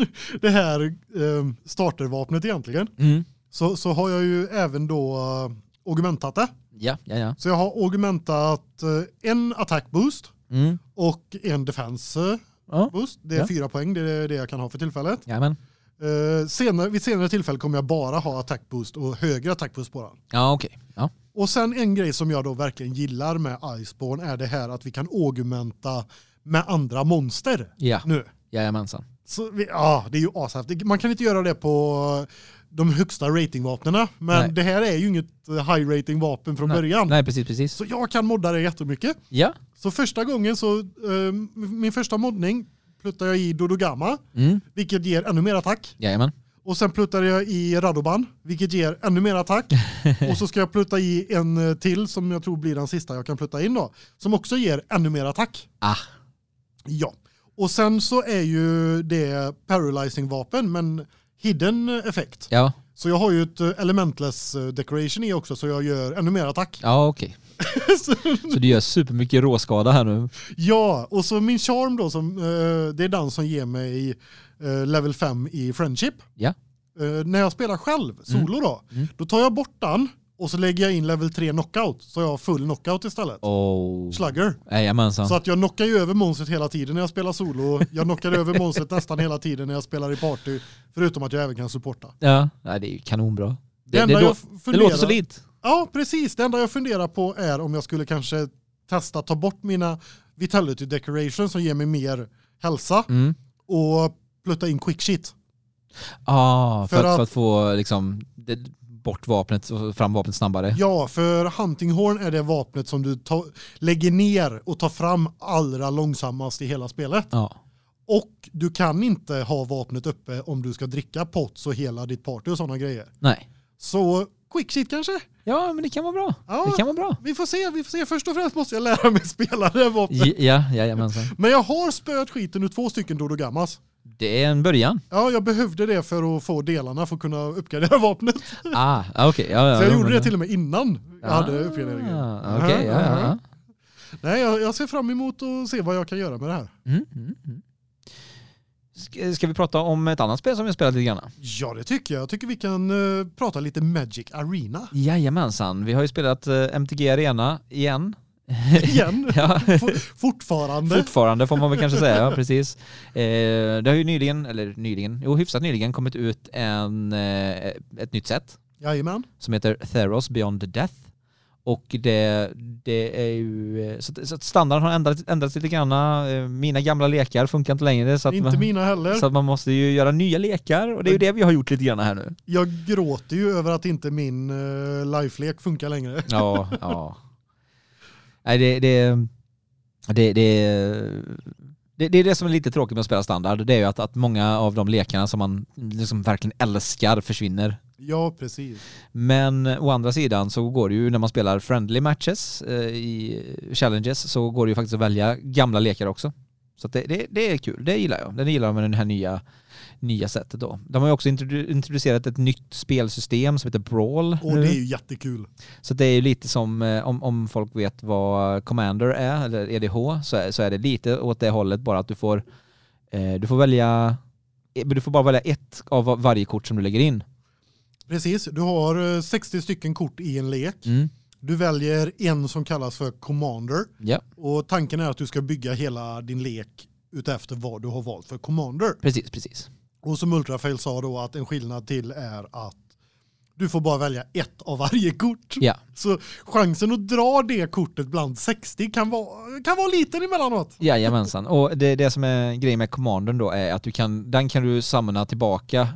det här eh, startervapnet egentligen Mm. så, så har jag ju även då eh, augmentat det. Ja, ja, ja. Så jag har augmentat eh, en attack boost Mm. och en defense Ja, boost. Det är Ja. fyra poäng, det är det jag kan ha för tillfället. Jajamän. Eh, senare, vid senare tillfälle kommer jag bara ha attack boost och högre attack boost på den. Ja, okej. Ja. Och sen en grej som jag då verkligen gillar med Iceborne är det här att vi kan augmenta med andra monster Ja, nu. jajamensan. Så vi, ja, det är ju ashäftigt. Man kan inte göra det på de högsta ratingvapnena, men Nej. det här är ju inget high rating vapen från Nej. början. Nej, precis, precis. Så jag kan modda det jättemycket. Ja. Så första gången så eh, min första moddning pluttar jag i Dodogama, Mm. vilket ger ännu mer attack. Jajamän. Och sen pluttar jag i Radoban, vilket ger ännu mer attack. och så ska jag plutta i en eh, till som jag tror blir den sista jag kan plutta in då, som också ger ännu mer attack. Ah. Ja. Och sen så är ju det paralyzing vapen men hidden effekt. Ja, Så jag har ju ett eh, elementless eh, decoration i också så jag gör ännu mer attack. ja okej. Så- Så du gör supermycket råskada här nu? ja, och så min charm då som eh, det är den som ger mig level 5 i friendship. Ja. När jag spelar själv solo då, Mm. då tar jag bort den och så lägger jag in level 3 knockout så jag har full knockout istället. Oh. Slugger. Jajamensan. Så att jag knockar ju över monstret hela tiden när jag spelar solo. Jag knockar över monstret nästan hela tiden när jag spelar i party. Förutom att jag även kan supporta. Ja, nej, det är ju kanonbra. Det, Det, det, lå- jag det funderar, låter solidt. Ja, precis. Det enda jag funderar på är om jag skulle kanske testa ta bort mina vitality decorations som ger mig mer hälsa Mm. och plutta in quick shit. Ah, för, För att, för att få liksom, det, bort vapnet och fram vapnet snabbare. Ja, för hunting horn är det vapnet som du ta, lägger ner och tar fram allra långsammast i hela spelet. Ja. Och du kan inte ha vapnet uppe om du ska dricka pots och hela ditt party och sådana grejer. Nej. Så quick shit kanske? Ja, men det kan vara bra. Ja. Det kan vara bra. Vi får se, vi får se. Först och främst måste jag lära mig spela det vapnet. J- Ja, jajamensan. Men jag har spöat skiten ur två stycken Dodogamas. Det är en början. Ja, jag behövde det för att få delarna för att kunna uppgradera vapnet. Ah, ah, okej. Ja, ja, Så jag ja, gjorde det till och med innan jag hade uppgraderingen. Ah, Okej, ja, ja, ja. Nej, jag, jag ser fram emot att se vad jag kan göra med det här. Mm, mm, mm. Ska, ska vi prata om ett annat spel som vi spelat lite grann? Ja, det tycker jag. Jag tycker vi kan uh, prata lite Magic Arena Jajamensan, vi har ju spelat eh, MTG Arena igen. igen. ja. For, fortfarande. Fortfarande får man väl kanske säga, ja, precis. Eh, det har ju nyligen, eller nyligen, jo hyfsat nyligen kommit ut en, eh, ett nytt set Jajamän. som heter Theros Beyond Death. Och det, det är ju, eh, så, att- så att standarden har ändrats, ändrats lite grann. Eh, Mina gamla lekar funkar inte längre så att, Inte man, mina heller. så att man måste ju göra nya lekar och det är ju det vi har gjort lite grann här nu. Jag gråter ju över att inte min uh, lifelek funkar längre. Ja, ja. Nej, det, det, det, det, det, är det som är lite tråkigt med att spela standard. Det är ju att, att många av de lekarna som man liksom verkligen älskar försvinner. Ja, precis. Men å andra sidan så går det ju när man spelar friendly matches eh, i challenges så går det ju faktiskt att välja gamla lekar också. Så det, det, det är kul, det gillar jag. Det gillar jag med den här nya, nya sättet då. De har ju också introdu- introducerat ett nytt spelsystem som heter Brawl. Och nu. det är ju jättekul. Så det är ju lite som, eh, om, om folk vet vad Commander är, eller EDH, så är, så är det lite åt det hållet, bara att du får, eh, du får välja, eh, du får bara välja ett av va- varje kort som du lägger in. Precis. Du har eh, 60 stycken kort i en lek. Mm. Du väljer en som kallas för Commander. Ja, Och tanken är att du ska bygga hela din lek utefter vad du har valt för Commander. precis, precis. Och som Ultrafail sa då att en skillnad till är att du får bara välja ett av varje kort. Ja, Så chansen att dra det kortet bland 60 kan vara, kan vara liten emellanåt. jajamensan. Och det, det som är grejen med commandern då är att du kan, den kan du samla tillbaka.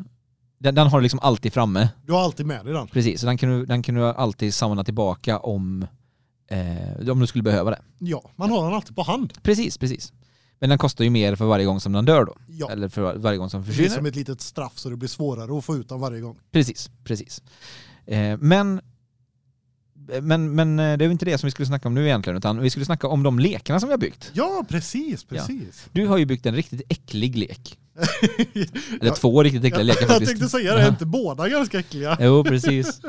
Den, den har du liksom alltid framme. Du har alltid med dig den. Precis, så den kan du, den kan du alltid samla tillbaka om, eh, om du skulle behöva det. Ja, man har den alltid på hand. Precis, precis. Men den kostar ju mer för varje gång som den dör då. Ja. Eller för var- varje gång som Det är försvinner. som ett litet straff så det blir svårare att få ut den varje gång. Precis, precis. Eh, men, men, men eh, det är ju inte det som vi skulle snacka om nu egentligen, utan vi skulle snacka om de lekarna som vi har byggt. Ja, precis, precis. Du har ju byggt en riktigt äcklig lek. Eller Ja, två riktigt äckliga lekar Jag faktiskt. tänkte säga det, är inte båda ganska äckliga? Jo, precis.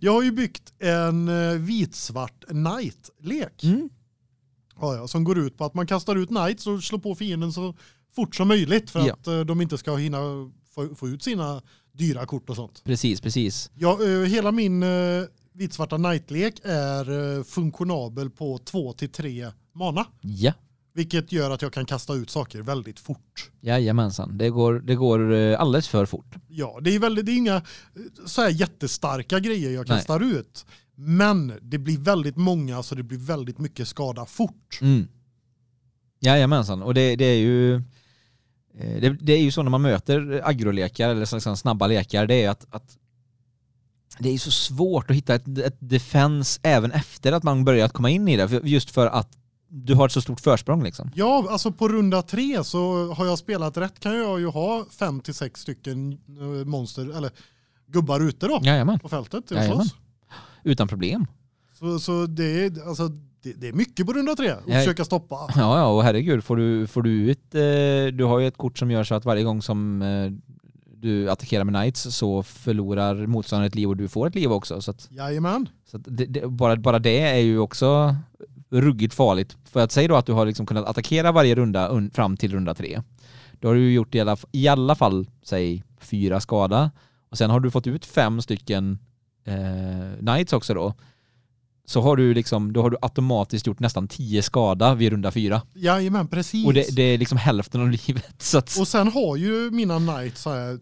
Jag har ju byggt en eh, vitsvart knight-lek. Mm. Ja, ja, som går ut på att man kastar ut knights och slår på fienden så fort som möjligt för Ja. att eh, de inte ska hinna få, få ut sina dyra kort och sånt. Precis, precis. Ja, eh, hela min eh, vitsvarta knight-lek är funktionabel på 2 till 3 mana. Ja, Vilket gör att jag kan kasta ut saker väldigt fort. jajamensan. Det går, det går alldeles för fort. Ja, det är, väldigt, det är inga så här jättestarka grejer jag Nej. kastar ut. Men det blir väldigt många så det blir väldigt mycket skada fort. Mm. Jajamensan, och det, det är ju eh, det, det är ju så när man möter agrolekar eller liksom snabba lekar, det är att, att det är så svårt att hitta ett, ett defense även efter att man börjat komma in i det, för- just för att du har ett så stort försprång liksom. Ja, alltså på runda tre så har jag spelat rätt kan jag ju ha fem till sex stycken eh, monster eller gubbar ute då Jajamän, på fältet till slåss. Utan problem. Så, så det, är, alltså, det, det är mycket på runda tre att Ja. försöka stoppa. Ja, ja, och herregud, får du, får du ut, eh, du har ju ett kort som gör så att varje gång som eh, du attackerar med knights så förlorar motståndaren ett liv och du får ett liv också. Så att Jajamän. Så det, det, bara, bara det är ju också ruggigt farligt. För att säga då att du har liksom kunnat attackera varje runda un, fram till runda tre. Då har du ju gjort i alla, i alla fall, säg fyra skada. Och sen har du fått ut fem stycken eh, knights också då. Så har du liksom, då har du automatiskt gjort nästan tio skada vid runda fyra. Jajamän, precis. Och det, det är liksom hälften av livet. Så att, Och sen har ju mina knights så här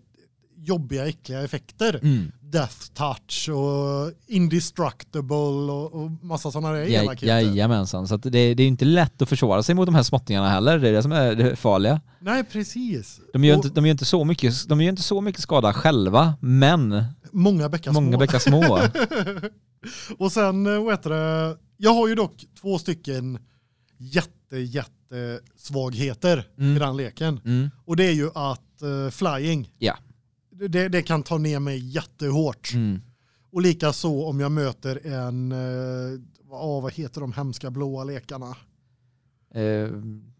jobbiga, äckliga effekter. mm. Death touch och indestructible och, och massa sådana där Ja, elakheter. jajamensan. Så att det, det är inte lätt att försvara sig mot de här småttingarna heller. Det är det som är det farliga. Nej, precis. De gör, Och inte, de, gör inte så mycket, de gör inte så mycket skada själva, men många bäckar många små. bäckar små. och sen, eh, vad heter det, jag har ju dock två stycken jätte, jätte svagheter Mm. i den leken. Mm. Och det är ju att eh, flying, Ja. det, det kan ta ner mig jättehårt. Mm. Och lika så om jag möter en, eh, vad, vad heter de hemska blåa lekarna? Eh,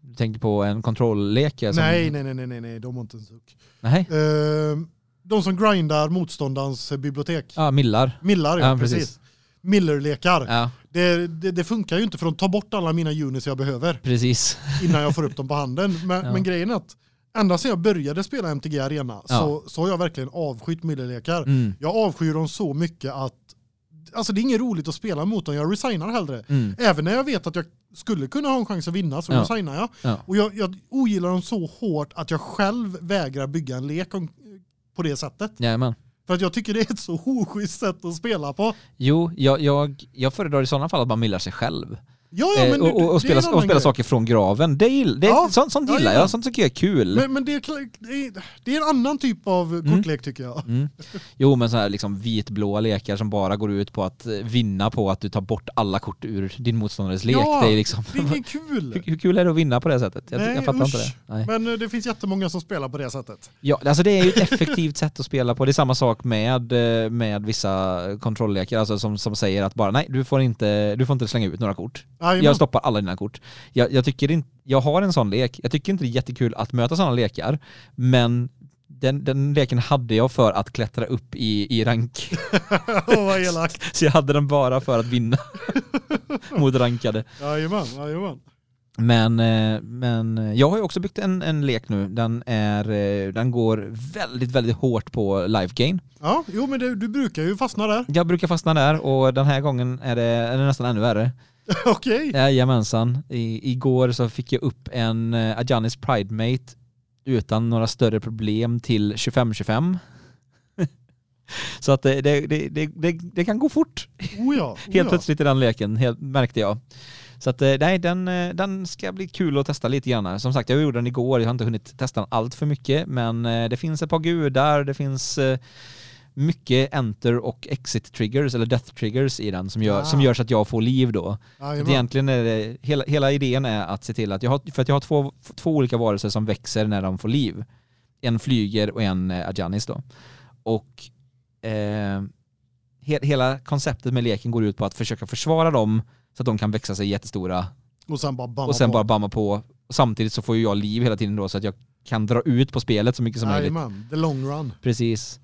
du tänker på en kontrolllek? Som, Nej, nej, nej, nej, nej, de har inte en suck. Nej? Eh, de som grindar motståndarens bibliotek. Ja, millar. Millar, ja, Ja, precis. precis. Millerlekar. Ja, Det, det, det funkar ju inte för de tar bort alla mina units jag behöver precis. innan jag får upp dem på handen. Men, Ja. men grejen är att ända sedan jag började spela MTG Arena Ja. så, så har jag verkligen avskytt millerlekar. Mm. Jag avskyr dem så mycket att alltså det är inget roligt att spela mot dem. Jag resignar hellre. Mm. Även när jag vet att jag skulle kunna ha en chans att vinna så Ja. resignar jag. Ja. Och jag, jag ogillar dem så hårt att jag själv vägrar bygga en lek om, på det sättet. Jajamän. För att jag tycker det är ett så oschysst sätt att spela på. Jo, jag, jag, jag föredrar i sådana fall att man millar sig själv. Ja, ja, Eh, men och, och, är spela, och spela saker från graven. Det, gill- det, Ja. sånt, sånt Ja, gillar ja. jag, sånt tycker jag är kul. Men, men det, är, det, är, är en annan typ av kortlek tycker jag. Mm. Jo men så här liksom vitblåa lekar som bara går ut på att eh, vinna på att du tar bort alla kort ur din motståndares lek. Det är liksom, Det är kul. hur, hur kul är det att vinna på det sättet? Jag, Nej, jag fattar inte usch. det. Nej. Men eh, det finns jättemånga som spelar på det sättet. Ja, alltså det är ju ett effektivt sätt att spela på. Det är samma sak med, med vissa kontrolllekar alltså som, som säger att bara nej, du får, inte, du får inte slänga ut några kort. Jajamän. Jag stoppar alla dina kort. Jag, jag, tycker inte, jag har en sån lek. Jag tycker inte det är jättekul att möta sådana lekar, men den, den leken hade jag för att klättra upp i, i rank. Åh, vad elakt. Så jag hade den bara för att vinna mot rankade. Jajamän, jajamän. Men, eh, men jag har ju också byggt en, en lek nu. Den, är, eh, den går väldigt, väldigt hårt på life gain. Ja, jo men det, du brukar ju fastna där. Jag brukar fastna där och den här gången är det, är det nästan ännu värre. Okej. Jajamensan. I, igår så fick jag upp en uh, Ajanis Pride Mate utan några större problem till 25-25. Så att det, det, det, det, kan gå fort Oh ja, oh helt plötsligt i den leken, helt, märkte jag. Så att eh, nej, den, eh, den ska bli kul att testa lite grann. Som sagt, jag gjorde den igår, jag har inte hunnit testa den allt för mycket, men det finns ett par gudar, det finns mycket enter och exit triggers, eller death triggers i den som gör, Ah. som gör så att jag får liv då. Jajamän. egentligen är det, hela, hela idén är att se till att jag har, för att jag har två, två olika varelser som växer när de får liv. En flyger och en eh, då. Och eh, he, hela konceptet med leken går ut på att försöka försvara dem så att de kan växa sig jättestora Och sen bara bamma och sen på. bara bamma på. Och samtidigt så får ju jag liv hela tiden då så att jag kan dra ut på spelet så mycket som möjligt. Jajamän, the long run. Precis.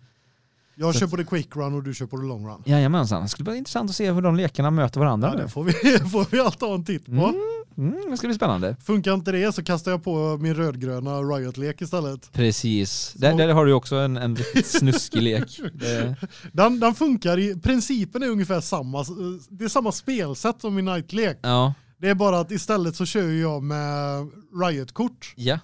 Jag Så kör på the quick run och du kör på the long run. Jajamensan. Det skulle vara intressant att se hur de lekarna möter varandra Ja, det får vi, får vi allt ta en titt på. Mm, mm, det ska bli spännande. Funkar inte det så kastar jag på min rödgröna Riot-lek istället. Precis. Där, där har du också en, en riktigt snuskig lek. Det, Den, den funkar i, principen är ungefär samma, det är samma spelsätt som min Night-lek. ja. Det är bara att istället så kör jag med Riot-kort ja.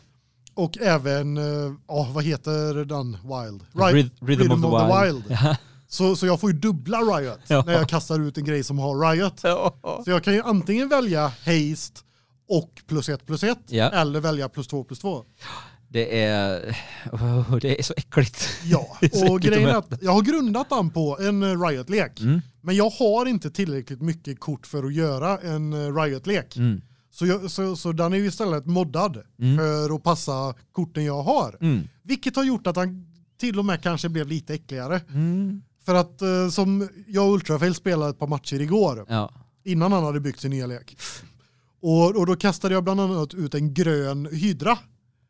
Och även, eh, ja vad heter den Wild? Ryth- Rhythm, of the Wild. Ja. Så, så jag får ju dubbla Riot Ja. när jag kastar ut en grej som har Riot. Ja. Så jag kan ju antingen välja Haste och plus ett plus ett Ja. eller välja plus två plus två. Det är, oh, det är så äckligt. Ja, så och äckligt grejen är att att jag har grundat den på en eh, Riot-lek. Mm. Men jag har inte tillräckligt mycket kort för att göra en eh, Riot-lek. Mm. Så, jag, så, så den är ju istället moddad Mm. för att passa korten jag har. Mm. Vilket har gjort att den till och med kanske blev lite äckligare. Mm. För att eh, som jag och Ultrafail spelade ett par matcher igår Ja. innan han hade byggt sin nya lek. Och, och då kastade jag bland annat ut en grön hydra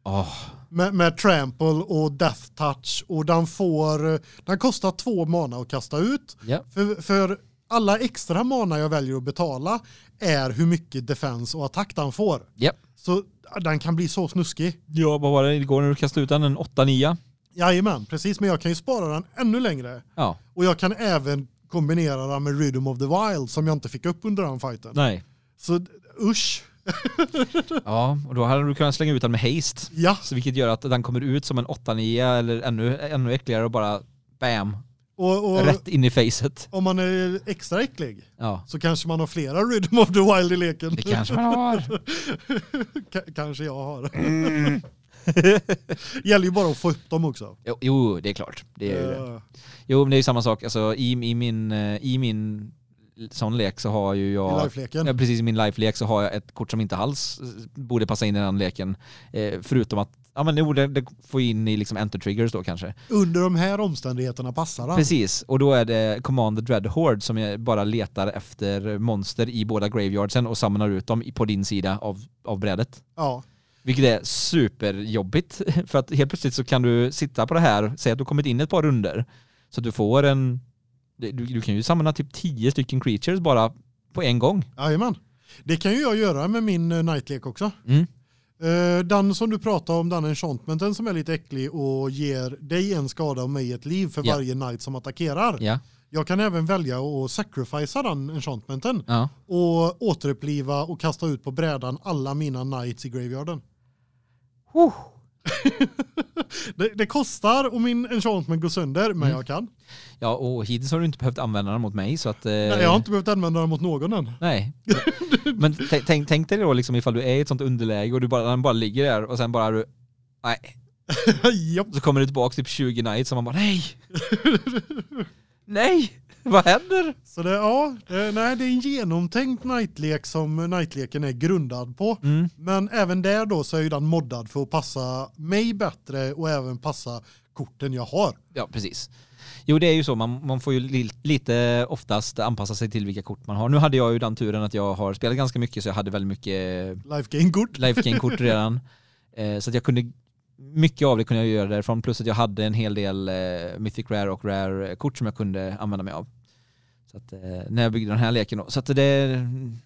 Åh. med, med trample och death touch och den får eh, den kostar två mana att kasta ut. Ja. För, för alla extra mana jag väljer att betala är hur mycket defense och attack den får. Ja. Så den kan bli så snuskig. Ja, vad var det igår när du kastade ut den? En 8-9? Jajamän, precis. Men jag kan ju spara den ännu längre. Ja. Och jag kan även kombinera den med Rhythm of the Wild som jag inte fick upp under den fighten. Nej. Så usch. Ja, och då hade du kunnat slänga ut den med haste. Ja, Så vilket gör att den kommer ut som en 8-9 eller ännu, ännu äckligare och bara bam, och, och rätt in i facet. om man är extra äcklig Ja, så kanske man har flera Rhythm of the Wild i leken. det kanske man har. Ka- kanske jag har. Mm. Gäller ju bara att få upp dem också. Jo, jo, det är klart. Det är ju det. Jo, men det är ju samma sak. Alltså, i, i, min, eh, I min sån lek så har ju jag... Ja, precis, i min life-lek så har jag ett kort som inte alls borde passa in i den leken. Eh, förutom att, ja men jo, det, det får in i liksom enter triggers då kanske. Under de här omständigheterna passar den. Precis, och då är det Command the Dread Horde som bara letar efter monster i båda graveyardsen och samlar ut dem på din sida av, av brädet. Ja. Vilket är superjobbigt för att helt plötsligt så kan du sitta på det här, säg att du kommit in ett par runder så att du får en, du, du kan ju samla typ 10 stycken creatures bara på en gång. Jajamän. Det kan ju jag göra med min eh, nightlek också. Mm. Eh, Den som du pratar om, den enchantmenten som är lite äcklig och ger dig en skada och mig ett liv för Ja. varje knight som attackerar. Ja. Jag kan även välja att sacrificea den enchantmenten ja. och återuppliva och kasta ut på brädan alla mina knights i graveyarden. Huh. Det, det kostar och min enchantment går sönder, men Mm. jag kan. Ja, och hittills har du inte behövt använda den mot mig så att... Eh, Nej, jag har inte behövt använda den mot någon än. Nej. Men tänk, tänk dig då liksom ifall du är i ett sånt underläge och du bara, den bara ligger där och sen bara du... Nej. Så kommer det tillbaka typ 20 nights och man bara nej! nej! Vad händer? Så det, ja, det, nej, det är en genomtänkt nightlek som nightleken är grundad på. Mm. Men även där då så är ju den moddad för att passa mig bättre och även passa korten jag har. Ja, precis. Jo, det är ju så. Man, man får ju li, lite oftast anpassa sig till vilka kort man har. Nu hade jag ju den turen att jag har spelat ganska mycket så jag hade väldigt mycket Life gain-kort. life gain-kort redan. Eh, så att jag kunde, mycket av det kunde jag göra därifrån. Plus att jag hade en hel del eh, Mythic Rare och Rare-kort som jag kunde använda mig av. Så att, eh, när jag byggde den här leken då. Så att det, mm,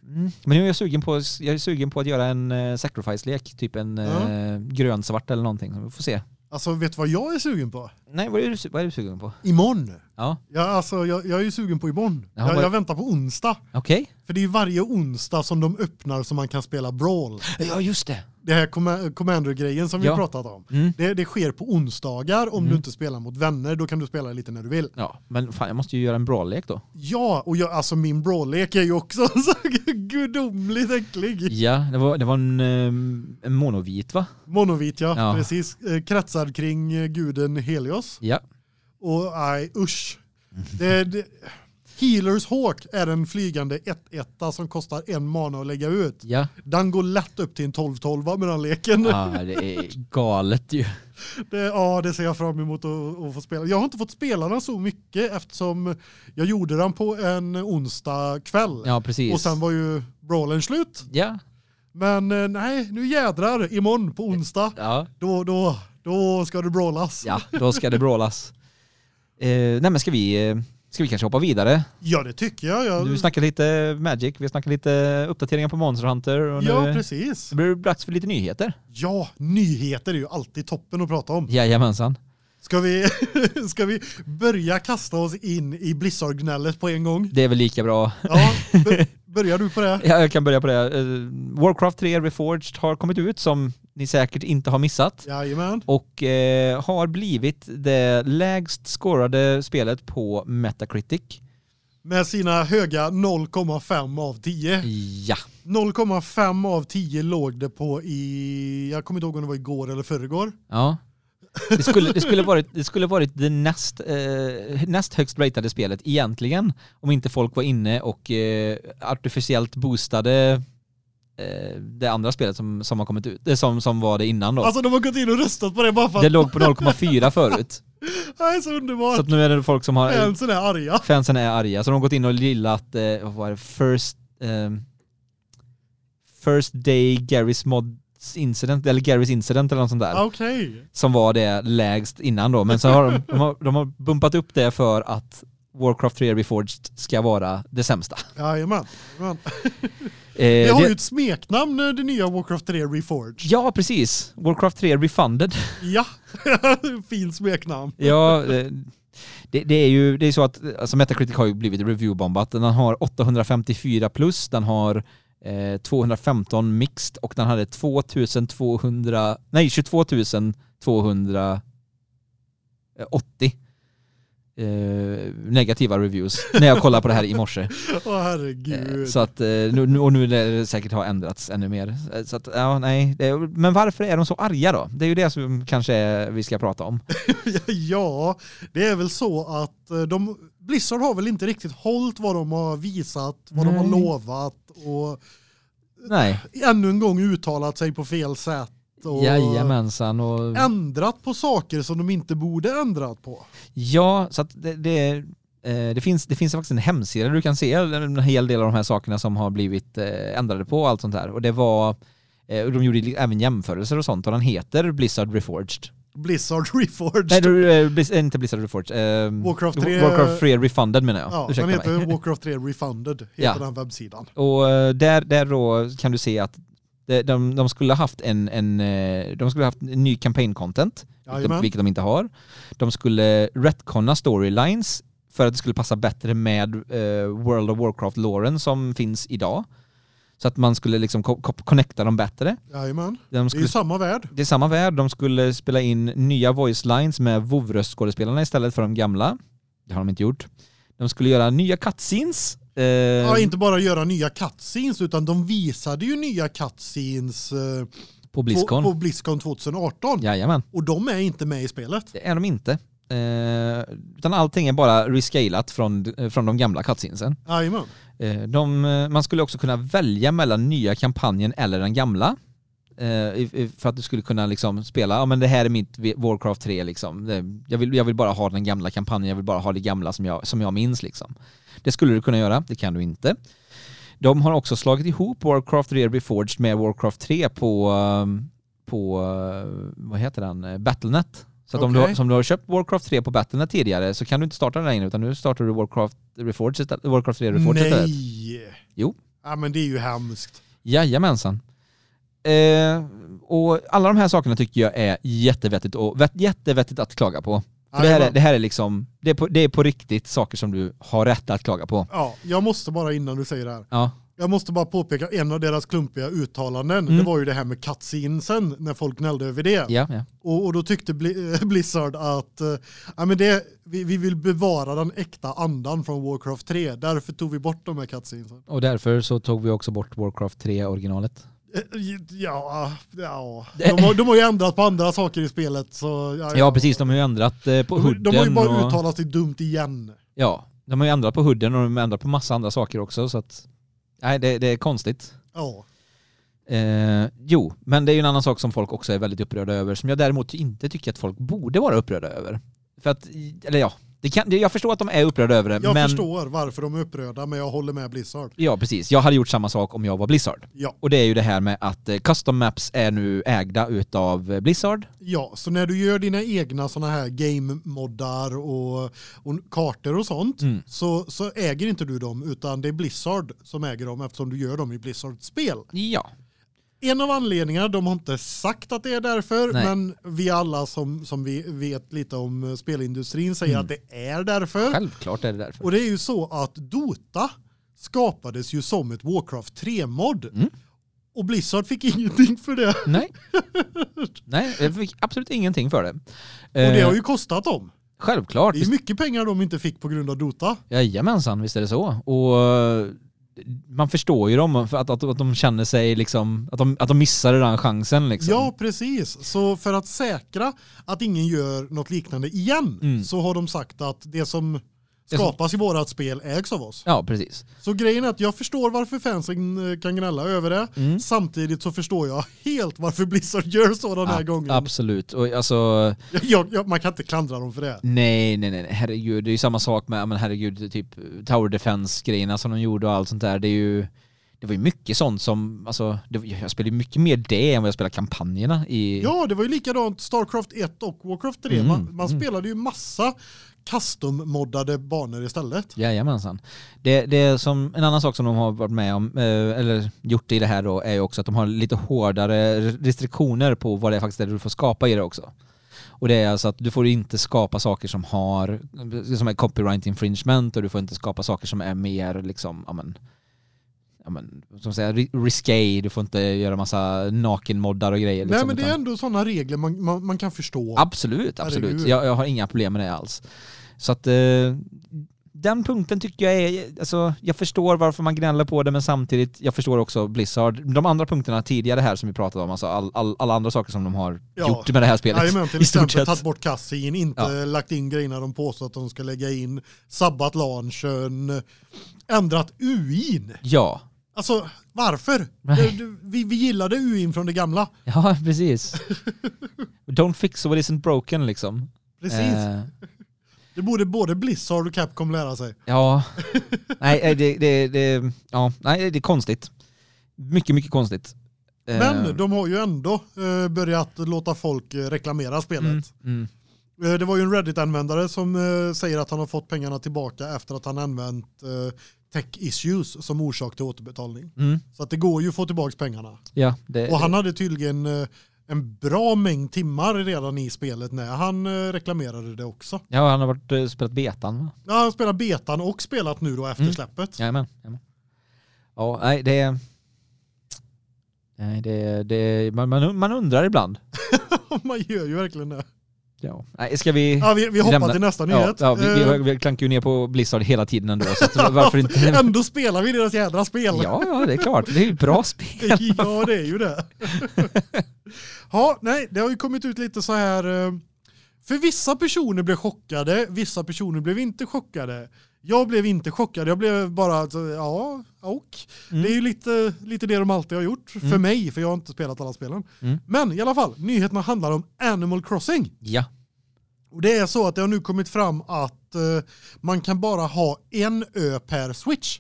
men nu är jag sugen på, jag är sugen på att göra en eh, sacrifice-lek, typ en eh, grönsvart eller någonting. Så vi får se. Alltså vet du vad jag är sugen på? Nej, vad är du, vad är du sugen på? Imorgon. Ja, Ja, alltså, jag, jag är ju sugen på imorgon. Jaha, jag, vad- jag väntar på onsdag. okej. För det är ju varje onsdag som de öppnar så man kan spela Brawl. Ja, just det. Det här Comma- Commander-grejen som Ja. vi pratat om. Mm. Det, det sker på onsdagar om Mm. du inte spelar mot vänner. Då kan du spela lite när du vill. Ja, men fan jag måste ju göra en bra-lek då. Ja, och jag, alltså min brawlek är ju också så gudomligt äcklig. Ja, det var, det var en, ehm, en monovit va? Monovit, ja, Ja. precis. Eh, Kretsad kring eh, guden Helios. Ja. Och nej, usch. Det, det, Healers Hawk är en flygande 1-1 som kostar en mana att lägga ut. Ja. Den går lätt upp till en 12-12 med den leken. ja, det är galet ju. Det, ja, det ser jag fram emot att, att få spela. Jag har inte fått spela den så mycket eftersom jag gjorde den på en onsdag kväll. Ja, precis. och sen var ju brawlen slut. Ja. Men eh, nej, nu jädrar imorgon på onsdag. Ja. Då då då ska det brawlas. Ja, då ska det brawlas. Eh, nej men ska vi, eh, ska vi kanske hoppa vidare? Ja, det tycker jag. jag Du snackar lite Magic, vi snackar lite uppdateringar på Monster Hunter och ja, nu precis. det blir dags för lite nyheter. Ja, nyheter är ju alltid toppen att prata om. Jajamensan. Ska vi, ska vi börja kasta oss in i Blizzard-gnället på en gång? Det är väl lika bra. Ja, börjar du på det? Ja, jag kan börja på det. Eh, Warcraft 3 Reforged har kommit ut som ni säkert inte har missat. Jajamän. Och eh, har blivit det lägst scorade spelet på Metacritic. Med sina höga 0,5 av 10. Ja. 0,5 av 10 låg det på i, jag kommer inte ihåg om det var igår eller förrgår. Ja. Det skulle, det skulle varit det skulle varit det näst, eh, näst högst ratade spelet egentligen om inte folk var inne och eh, artificiellt boostade det andra spelet som, som har kommit ut, som, som var det innan då. Alltså de har gått in och röstat på det bara för att Det låg på 0,4 förut. det är så underbart. Så nu är det folk som har Fansen är arga. fansen är arga, så de har gått in och gillat, eh, vad var det, first, eh, first day Garys Mods incident, eller Garys incident eller något sånt där. Okej. Som var det lägst innan då, men så har de, de, har, de har bumpat upp det för att Warcraft 3 Reforged ska vara det sämsta. Jajamän. Jajamän. Eh, Det har ju ett smeknamn det nya Warcraft 3 Reforged. Ja, precis. Warcraft 3 Refunded. Ja. fin smeknamn. Ja, eh, det, det är ju det är så att alltså Metacritic har ju blivit reviewbombat. Den har 854 plus, den har eh, 215 mixed och den hade 2200, nej 22 280 eh, negativa reviews när jag kollade på det här i morse. Åh Eh, herregud. Så att, eh, nu, och nu lär det säkert ha ändrats ännu mer. Eh, Så att, ja, nej. Det, men varför är de så arga då? Det är ju det som kanske vi ska prata om. ja, det är väl så att eh, de, Blizzard har väl inte riktigt hållit vad de har visat, vad de har Nej. lovat och Nej. ännu en gång uttalat sig på fel sätt och Jajamensan. Och, ändrat på saker som de inte borde ändrat på. ja, så det, det, eh, det, finns, det finns faktiskt en hemsida där du kan se en hel del av de här sakerna som har blivit eh, ändrade på och allt sånt där. Och det var, eh, de gjorde även jämförelser och sånt och den heter Blizzard Reforged. Blizzard Reforged. Nej, Blizz, inte Blizzard Reforged. Eh, Warcraft 3 Warcraft 3 Refunded menar jag. ja, den Ursäkta heter mig. Warcraft 3 Refunded, heter Ja. den webbsidan. Och där, där då kan du se att de, de, de skulle ha haft en, en, eh, de skulle ha haft en ny campaign content, vilket de, vilket de inte har. De skulle retconna storylines för att det skulle passa bättre med eh, World of Warcraft-loren som finns idag. Så att man skulle liksom co- co- connecta dem bättre. Jajamän. De Det är samma värld. det är samma värld, de skulle spela in nya voice lines med WoW-röstskådespelarna istället för de gamla. Det har de inte gjort. De skulle göra nya cutscenes. Eh, Ja, inte bara göra nya cutscenes utan de visade ju nya cutscenes eh, på Blizzcon. På, på Blizzcon 2018 Jajamän. och de är inte med i spelet. Det är de inte. Eh, utan allting är bara rescalat från, från de gamla cutscenesen. Jajamän. Eh, de, eh, man skulle också kunna välja mellan nya kampanjen eller den gamla. Eh, för att du skulle kunna liksom spela, ja men det här är mitt Warcraft 3 liksom. Jag, vill, jag vill bara ha den gamla kampanjen, jag vill bara ha det gamla som jag, som jag minns liksom. Det skulle du kunna göra, det kan du inte. De har också slagit ihop Warcraft 3 Reforged med Warcraft 3 på, ehm, på eh, vad heter den, Eh, Battlenet. Så att om, du som du har köpt Warcraft 3 på Battlenet tidigare så kan du inte starta den längre utan nu startar du Warcraft, Reforged Warcraft 3 Reforged. Nej. Jo. Ja men det är ju hemskt. Jajamensan. Eh, och alla de här sakerna tycker jag är jättevettigt och vett, jättevettigt att klaga på. För det här, är, det här är liksom, det är, på, det är på riktigt saker som du har rätt att klaga på. Ja, jag måste bara innan du säger det här. Ja. Jag måste bara påpeka en av deras klumpiga uttalanden. Mm. Det var ju det här med cutscenesen när folk gnällde över det. Ja, ja. Och, och då tyckte Bli- Blizzard att ja, men det, vi, vi vill bevara den äkta andan från Warcraft 3. Därför tog vi bort de här cutscenesen. Och därför så tog vi också bort Warcraft 3 originalet. Eh, Ja, ja. De, har, de har ju ändrat på andra saker i spelet. Så, ja, Ja, precis. De har ju ändrat eh, på De, hooden. de har ju bara och, uttalat sig dumt igen. Ja, de har ju ändrat på hooden och de har ändrat på massa andra saker också. Så att, nej, det, det är konstigt. Ja. Eh, jo, men det är ju en annan sak som folk också är väldigt upprörda över, som jag däremot inte tycker att folk borde vara upprörda över. För att, eller ja, det kan, det, jag förstår att de är upprörda över det, Jag men... förstår varför de är upprörda, men jag håller med Blizzard. Ja, precis. Jag hade gjort samma sak om jag var Blizzard. Ja. Och det är ju det här med att eh, custom maps är nu ägda utav eh, Blizzard. Ja, så när du gör dina egna sådana här game-moddar och, och kartor och sånt Mm. så, så äger inte du dem utan det är Blizzard som äger dem eftersom du gör dem i Blizzard-spel. Ja. En av anledningarna, de har inte sagt att det är därför, Nej. men vi alla som, som vi vet lite om eh, spelindustrin säger Mm. att det är därför. Självklart är det därför. Och det är ju så att Dota skapades ju som ett Warcraft 3-mod. Mm. Och Blizzard fick ingenting för det. Nej. Nej, jag fick absolut ingenting för det. Och det Eh, har ju kostat dem. Självklart. Det är mycket pengar de inte fick på grund av Dota. Jajamensan, visst är det så. Och eh, man förstår ju dem för att, att, att de känner sig liksom, att de, att de missade den chansen liksom. Ja, precis. Så för att säkra att ingen gör något liknande igen Mm. så har de sagt att det som Det som- skapas i vårat spel ägs av oss. Ja, precis. Så grejen är att jag förstår varför fansen eh, kan gnälla över det. Mm. Samtidigt så förstår jag helt varför Blizzard gör så den här Ja, gången. Absolut. Och alltså, Jag, jag, man kan inte klandra dem för det. nej, nej, nej, herregud. Det är ju samma sak med, men herregud, typ Tower Defense-grejerna som de gjorde och allt sånt där. Det är ju, det var ju mycket sånt som, alltså, det, jag spelade mycket mer det än vad jag spelade kampanjerna i... Ja, det var ju likadant Starcraft 1 och Warcraft 3. Mm, Man, man mm. spelade ju massa custom-moddade banor istället. Jajamensan. Det, det är som en annan sak som de har varit med om, eh, eller gjort i det här då, är ju också att de har lite hårdare restriktioner på vad det faktiskt är du får skapa i det också. Och det är alltså att du får inte skapa saker som har, som är copyright infringement och du får inte skapa saker som är mer liksom, ja men, ja men, som säger, ri- risque, du får inte göra massa nakenmoddar och grejer. Nej, Liksom, men det är ändå sådana regler man, man, man kan förstå. Absolut, absolut. Jag, jag har inga problem med det alls. Så att eh, den punkten tycker jag är, alltså jag förstår varför man gnäller på det men samtidigt, jag förstår också Blizzard. De andra punkterna tidigare här som vi pratade om, alltså all, all, alla andra saker som de har Ja. gjort med det här spelet. Jajamän, till i stort exempel tagit bort kassin, inte lagt in grejerna de påstår att de ska lägga in, sabbat launchen, ändrat UI'n. Ja. Alltså, varför? Du- Vi, vi gillade UI'n från det gamla. Ja, precis. Don't fix what isn't broken liksom. Precis. Eh, Det borde både Blizzard och Capcom lära sig. ja. Nej, eh, det, det, det, ja, nej, det är konstigt. Mycket, mycket konstigt. Eh, Men de har ju ändå eh, börjat låta folk reklamera spelet. mm, Eh, Det var ju en Reddit-användare som säger att han har fått pengarna tillbaka efter att han använt tech issues som orsak till återbetalning. mm, Så att det går ju att få tillbaka pengarna. ja, det, Och han hade tydligen eh, en bra mängd timmar redan i spelet när han eh, reklamerade det också. ja, han har varit, eh, spelat betan? Ja, han spelar betan och spelat nu då efter Mm. släppet. Jajamän. jajamän. Ja, nej det är... Nej, det, det, man, man, man undrar ibland. Man gör ju verkligen det. Ja. Nej, ska vi... Ja, vi, vi hoppar Lämna- till nästa Ja, nyhet. ja, vi, vi, Eh, vi klankar ju ner på Blizzard hela tiden ändå, så varför inte... Ändå spelar vi deras jädra spel. Ja, ja, det är klart. Det är ju bra spel. ja, det är ju det. ja, nej, det har ju kommit ut lite så här. eh, För vissa personer blev chockade, vissa personer blev inte chockade. Jag blev inte chockad, jag blev bara, ja, och. Mm. Det är ju lite, lite det de alltid har gjort, för Mm. mig, för jag har inte spelat alla spelen. Mm. Men i alla fall, nyheterna handlar om Animal Crossing. Ja. Och det är så att det har nu kommit fram att eh, man kan bara ha en ö per switch.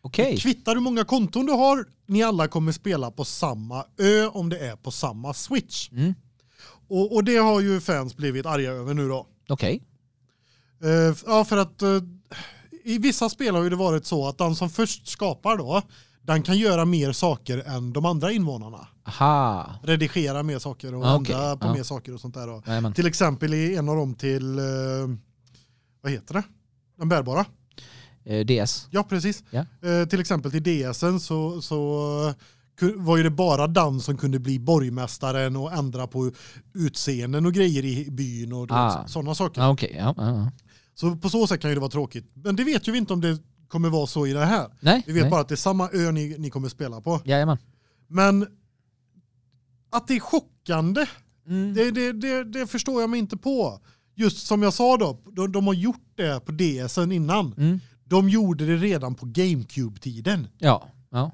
Okej. Kvittar hur många konton du har, ni alla kommer spela på samma ö om det är på samma switch. Mm. Och, och det har ju fans blivit arga över nu då. Okej. Eh, ja, för att eh, i vissa spel har ju det varit så att den som först skapar då, den kan göra mer saker än de andra invånarna. Aha. Redigera mer saker och Ah, ändra på Ja. mer saker och sånt där då. Jajamän. Till exempel i en av dem till, eh, vad heter det? Den bärbara. eh, DS. Ja, precis. Ja. Eh, till exempel till DSen så, så var ju det bara Dan som kunde bli borgmästaren och ändra på utseenden och grejer i byn och Ah. sådana saker. Okej. Ja, ja, ja. Så på så sätt kan ju det vara tråkigt. Men det vet ju vi inte om det kommer vara så i det här. Nej, Vi vet nej. bara att det är samma ö ni, ni kommer spela på. Jajamän. Men att det är chockande, Mm. det, det, det, det förstår jag mig inte på. Just som jag sa då, de, de har gjort det på DSen innan. Mm. De gjorde det redan på GameCube-tiden. Ja, ja.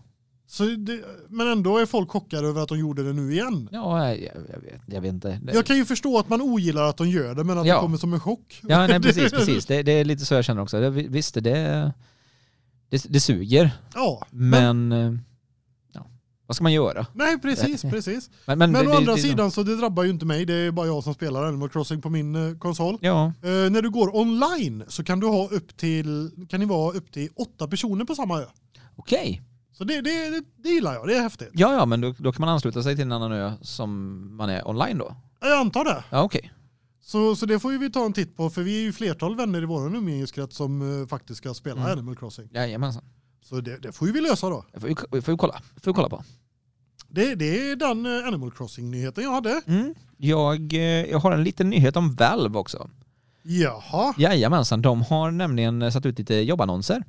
Så det, men ändå är folk chockade över att de gjorde det nu igen. Ja, jag, jag, vet, jag vet inte. Det- Jag kan ju förstå att man ogillar att de gör det, men att Ja. det kommer som en chock. Ja, nej, precis, precis. Det, det är lite så jag känner också. Visst, det, det, det suger, Ja, men, men eh, ja, vad ska man göra? nej precis, precis. Men, Men, det- å andra sidan så det drabbar ju inte mig, det är bara jag som spelar Animal Crossing på min eh, konsol. Ja, Eh, när du går online så kan du ha upp till, kan ni vara upp till åtta personer på samma ö. okej. Så det, det, det, det gillar jag, det är häftigt. Ja, ja, men då, då kan man ansluta sig till en annan ö som man är online då. Jag antar det. Ja, okej. Så, så det får ju vi ta en titt på, för vi är ju flertal vänner i vår umgängeskrets som eh, faktiskt ska spela Mm. Animal Crossing. Jajamensan. Så det, det får ju vi lösa då. Det får vi, får vi kolla. Får vi kolla på. Det, det är den eh, Animal Crossing-nyheten jag hade. Mm. Jag, eh, jag har en liten nyhet om Valve också. Jaha. Jajamensan, de har nämligen eh, satt ut lite jobbannonser.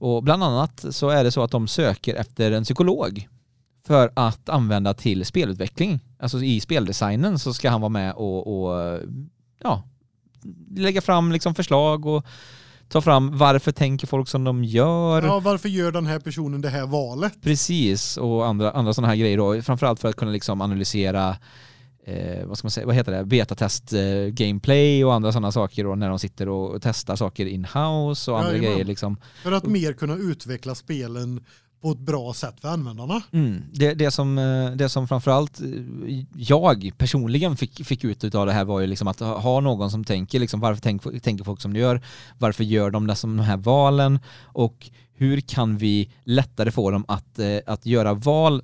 Och bland annat så är det så att de söker efter en psykolog för att använda till spelutveckling. Alltså i speldesignen så ska han vara med och, och ja, lägga fram liksom förslag och ta fram varför tänker folk som de gör. Ja, varför gör den här personen det här valet? Precis, och andra, andra sådana här grejer då. Framförallt för att kunna liksom analysera eh, vad ska man säga, vad heter det, betatest eh, gameplay och andra sådana saker då när de sitter och testar saker in-house och andra Jajamän. grejer liksom. För att mer kunna utveckla spelen på ett bra sätt för användarna. Mm. Det, det, som, eh, det som framförallt eh, jag personligen fick, fick ut av det här var ju liksom att ha någon som tänker liksom varför tänk, tänker folk som de gör, varför gör de det som de här valen och hur kan vi lättare få dem att, eh, att göra val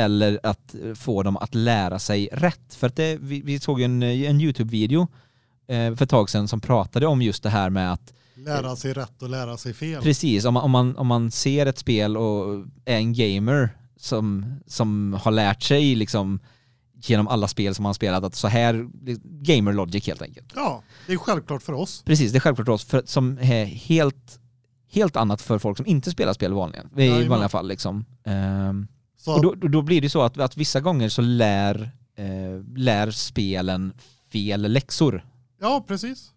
eller att få dem att lära sig rätt. För att det, vi, vi såg en, en YouTube-video eh, för ett tag sedan som pratade om just det här med att Lära sig rätt och lära sig fel. Precis, om man, om, man, om man ser ett spel och är en gamer som, som har lärt sig liksom genom alla spel som man har spelat att så här, gamer logic helt enkelt. Ja, det är självklart för oss. Precis, det är självklart för oss för, som är helt, helt annat för folk som inte spelar spel vanligen, i vanliga fall liksom. Ehm, Så och då, då- blir det så att, att vissa gånger så lär, eh, lär spelen fel läxor. Ja, precis.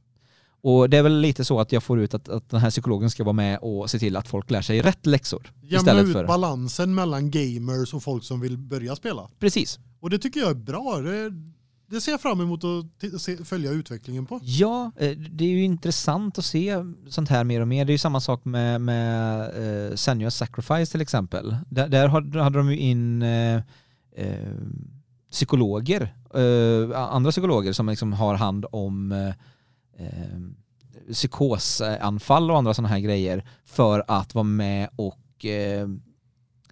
Och det är väl lite så att jag får ut att, att den här psykologen ska vara med och se till att folk lär sig rätt läxor. Jämna ut för... balansen mellan gamers och folk som vill börja spela. Precis. Och det tycker jag är bra. Det, det ser jag fram emot att se, följa utvecklingen på. Ja, eh, det är ju intressant att se sånt här mer och mer. Det är ju samma sak med, med eh, uh, Senua Sacrifice till exempel. Där, där hade de ju in uh, uh, psykologer, uh, andra psykologer som liksom har hand om uh, psykosanfall och andra sådana här grejer för att vara med och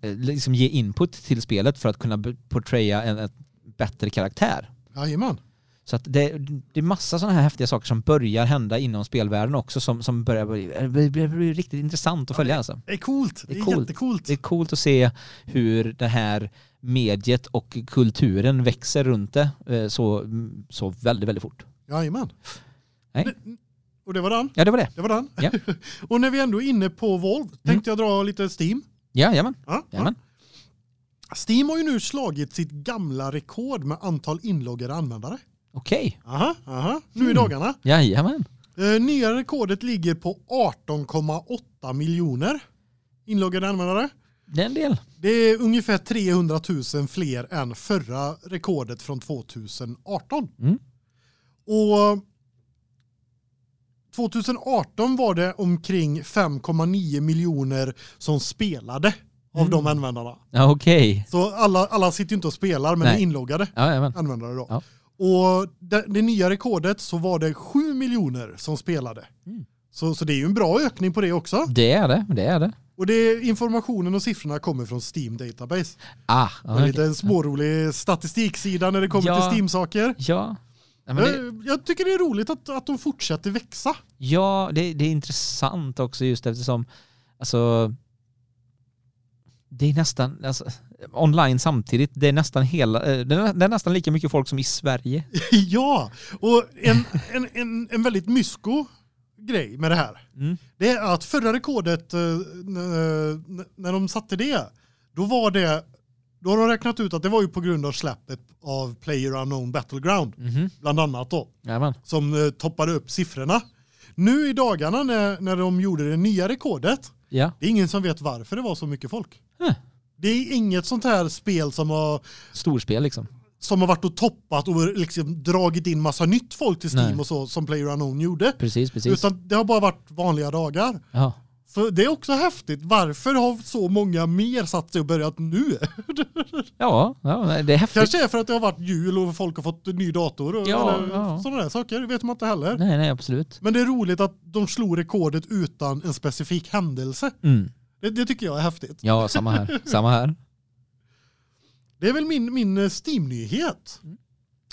liksom ge input till spelet för att kunna portraya en, en bättre karaktär. Jajamän. Så att det, det är massa sådana här häftiga saker som börjar hända inom spelvärlden också som, som börjar bli, det blir, det blir riktigt intressant att följa alltså. Det är coolt. Det Det är, är coolt. jättecoolt. Det är coolt att se hur det här mediet och kulturen växer runt det eh, så, så väldigt, väldigt fort. Jajamän. Nej. Och det var den. Ja, det var det. Det var den. Ja. och när vi ändå är inne på Volvo tänkte jag dra lite Steam. Ja, jajamän. Ja, jajamän. ja. Steam har ju nu slagit sitt gamla rekord med antal inloggade användare. Okej. Aha, aha. Nu i Mm. dagarna. Jajamän. Eh, nya rekordet ligger på 18,8 miljoner inloggade användare. Det är en del. Det är ungefär 300 000 fler än förra rekordet från 2018. Mm. Och 2018 var det omkring 5,9 miljoner som spelade av Mm. de användarna. Ja, okej. Så alla, alla sitter ju inte och spelar men Nej. är inloggade Ja, jajamän. användare då. Ja. Och det, det nya rekordet så var det 7 miljoner som spelade. Mm. Så, så det är ju en bra ökning på det också. Det är det. Det är det. Och det informationen och siffrorna kommer från Steam Database. Ah, En liten smårolig statistiksida när det kommer Ja. till Steam-saker. Ja. Ja, men det, jag, jag tycker det är roligt att, att de fortsätter växa. ja det, det är intressant också just eftersom, alltså, det är nästan, alltså, online samtidigt, det är nästan hela, eh, det är, nästan lika mycket folk som i Sverige. ja, och en, en, en, en väldigt mysko grej med det här. Mm. Det är att förra rekordet, eh, när de satte det, då var det, då har de räknat ut att det var ju på grund av släppet av Player Unknown Battleground, Mhm. bland annat då, Jajamän. som eh, toppade upp siffrorna. Nu i dagarna när, när de gjorde det nya rekordet, Ja. det är ingen som vet varför det var så mycket folk. Det är inget sånt här spel som har Storspel liksom. som har varit och toppat och liksom dragit in massa nytt folk till Steam Nej. och så som Player Unknown gjorde. Precis, precis. Utan det har bara varit vanliga dagar. Ja. Så det är också häftigt. Varför har så många mer satt sig och börjat nu? Ja, ja, det är häftigt. Kanske är för att det har varit jul och folk har fått ny dator och Ja, ja. sådana där saker. Det vet man inte heller. Nej, nej, absolut. Men det är roligt att de slog rekordet utan en specifik händelse. Mm. Det, det tycker jag är häftigt. Ja, samma här. samma här. Det är väl min, min eh, Steam-nyhet.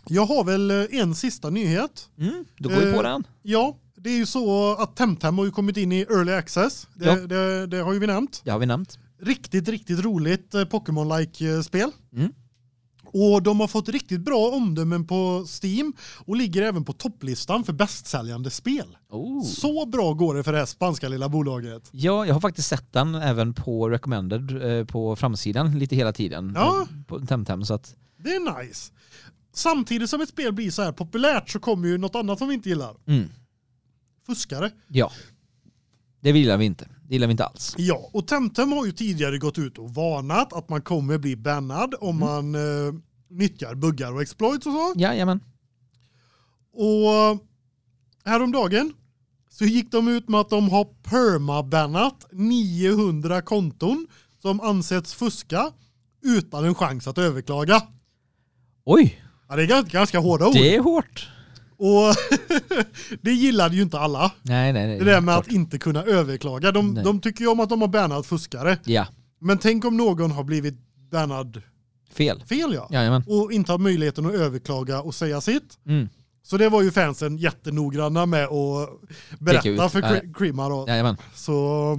Jag har väl eh, en sista nyhet. Mm. Då går vi på Eh, den. Ja, det är ju så att Temtem har ju kommit in i Early Access. Det, Ja. det, det har ju vi nämnt. Det har vi nämnt. Riktigt, riktigt roligt Pokémon-like spel. Mm. Och de har fått riktigt bra omdömen på Steam och ligger även på topplistan för bästsäljande spel. Oh. Så bra går det för det här spanska lilla bolaget. Ja, jag har faktiskt sett den även på recommended eh, på framsidan lite hela tiden. Ja. På Temtem så att Det är nice. Samtidigt som ett spel blir så här populärt så kommer ju något annat som vi inte gillar. mm. Fuskare. Ja. Det gillar vi inte. Det gillar vi inte alls. Ja, och Temtem har ju tidigare gått ut och varnat att man kommer bli bannad om Mm. man eh, nyttjar buggar och exploits och så. Jajamän. Och häromdagen så gick de ut med att de har permabannat 900 konton som ansetts fuska utan en chans att överklaga. Oj, Ja, det är ganska, ganska hårda ord. det är hårt. Och det gillade ju inte alla. Nej, nej, nej. Det där med klart. att inte kunna överklaga. De, Nej. de tycker ju om att de har bannat fuskare. Ja, Men tänk om någon har blivit bannad fel. fel ja. Jajamän. Och inte har möjligheten att överklaga och säga sitt. Mm. Så det var ju fansen jättenoggranna med att berätta för Ja. Kri- Krima då. Jajamän. Så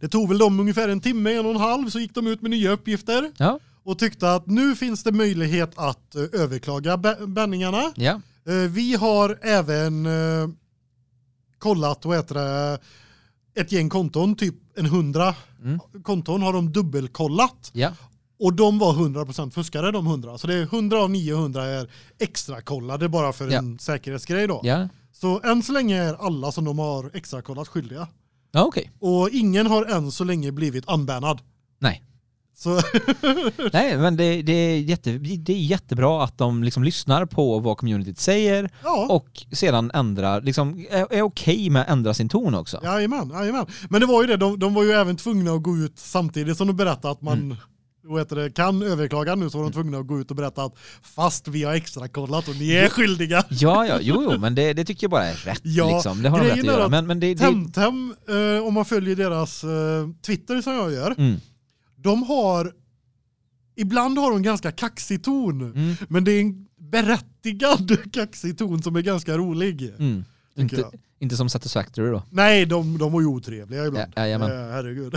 det tog väl dem ungefär en timme, en och en halv så gick de ut med nya uppgifter Ja, och tyckte att nu finns det möjlighet att eh, överklaga banningarna. ja. Eh, Vi har även eh, kollat, heter det, ett gäng konton, typ en hundra Mm. konton har de dubbelkollat Ja, och de var 100% fuskare de 100. Så det är 100 av 900 är extra kollade bara för Ja. en säkerhetsgrej då. ja. Så än så länge är alla som de har extra kollat skyldiga. Ja, okej. Och ingen har än så länge blivit unbannad. Nej. Så Nej, men det, det, är jätte, det är jättebra att de liksom lyssnar på vad communityt säger ja, och sedan ändrar, liksom är, är okej med att ändra sin ton också. jajamän, jajamän. Men det var ju det, de, de var ju även tvungna att gå ut samtidigt som de berättade att man Mm. det, kan överklaga nu så var de tvungna att gå ut och berätta att fast vi har extra kollat och ni är skyldiga. Ja, ja, jo, jo, men det, det tycker jag bara är rätt Ja, liksom. Det har de rätt att göra. Men, men det, Temtem, eh, om man följer deras eh, Twitter som jag gör, mm, de har ibland har de ganska kaxig ton, mm, men det är en berättigad kaxig ton som är ganska rolig. mm. Inte, inte som Satisfactory då. Nej, de, de var ju otrevliga ibland. Ja, jajamän. Eh, herregud.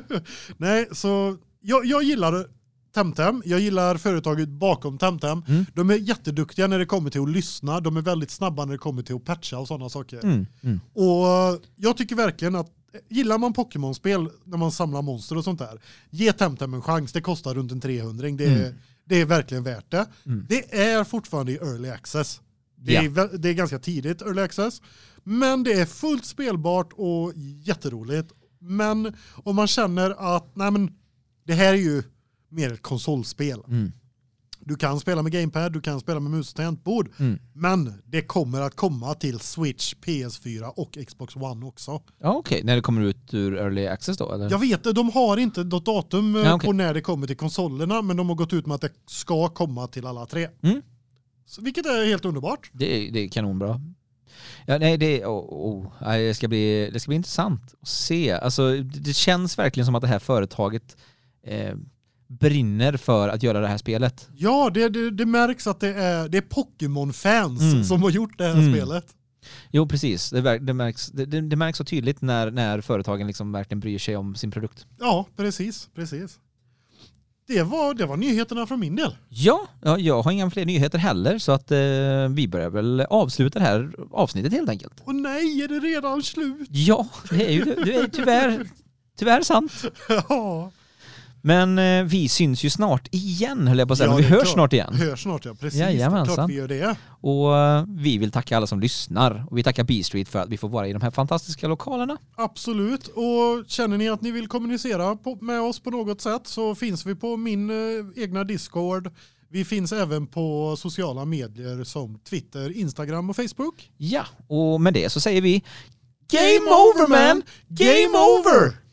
Nej, så jag, jag gillar Temtem. Jag gillar företaget bakom Temtem. Mm. De är jätteduktiga när det kommer till att lyssna. De är väldigt snabba när det kommer till att patcha och sådana saker. Mm, mm. Och jag tycker verkligen att gillar man Pokémon-spel när man samlar monster och sånt där, ge Temtem en chans. Det kostar runt en 300. Det är, Mm. det är verkligen värt det. Mm. Det är fortfarande i early access. Det Ja. är, det är ganska tidigt early access. Men det är fullt spelbart och jätteroligt. Men om man känner att nej men, det här är ju mer ett konsolspel. Mm. Du kan spela med gamepad, du kan spela med mus och tangentbord. Mm. Men det kommer att komma till Switch, PS4 och Xbox One också. Ja, okej. När det kommer ut ur Early Access då, eller? Jag vet, de har inte något datum eh, Ja, okej. på när det kommer till konsolerna, men de har gått ut med att det ska komma till alla tre. Mm. Så, vilket är helt underbart. Det, är- det är kanonbra. Ja, nej, det, oh, oh, det, ska bli, det ska bli intressant att se. Alltså, det, det känns verkligen som att det här företaget eh, brinner för att göra det här spelet. Ja, det, det, det märks att det är, det är Pokémon-fans Mm. som har gjort det här Mm. spelet. Jo, precis. Det, det, märks, det, det, det märks så tydligt när, när företagen liksom verkligen bryr sig om sin produkt. Ja, precis, precis. Det var, det var nyheterna från min del. Ja, ja, jag har inga fler nyheter heller så att eh, vi börjar väl avsluta det här avsnittet helt enkelt. Och nej, är det redan slut? Ja, det är ju det är tyvärr, tyvärr sant. Ja, Men eh, vi syns ju snart igen höll jag på att säga, Ja, men vi hörs klart. snart igen. hör snart ja, precis. Jajamensan. klart vi gör det. Och eh, vi vill tacka alla som lyssnar och vi tackar B-Street för att vi får vara i de här fantastiska lokalerna. Absolut. Och känner ni att ni vill kommunicera på, med oss på något sätt så finns vi på min eh, egna Discord. Vi finns även på sociala medier som Twitter, Instagram och Facebook. Ja, och med det så säger vi Game over man! Game over!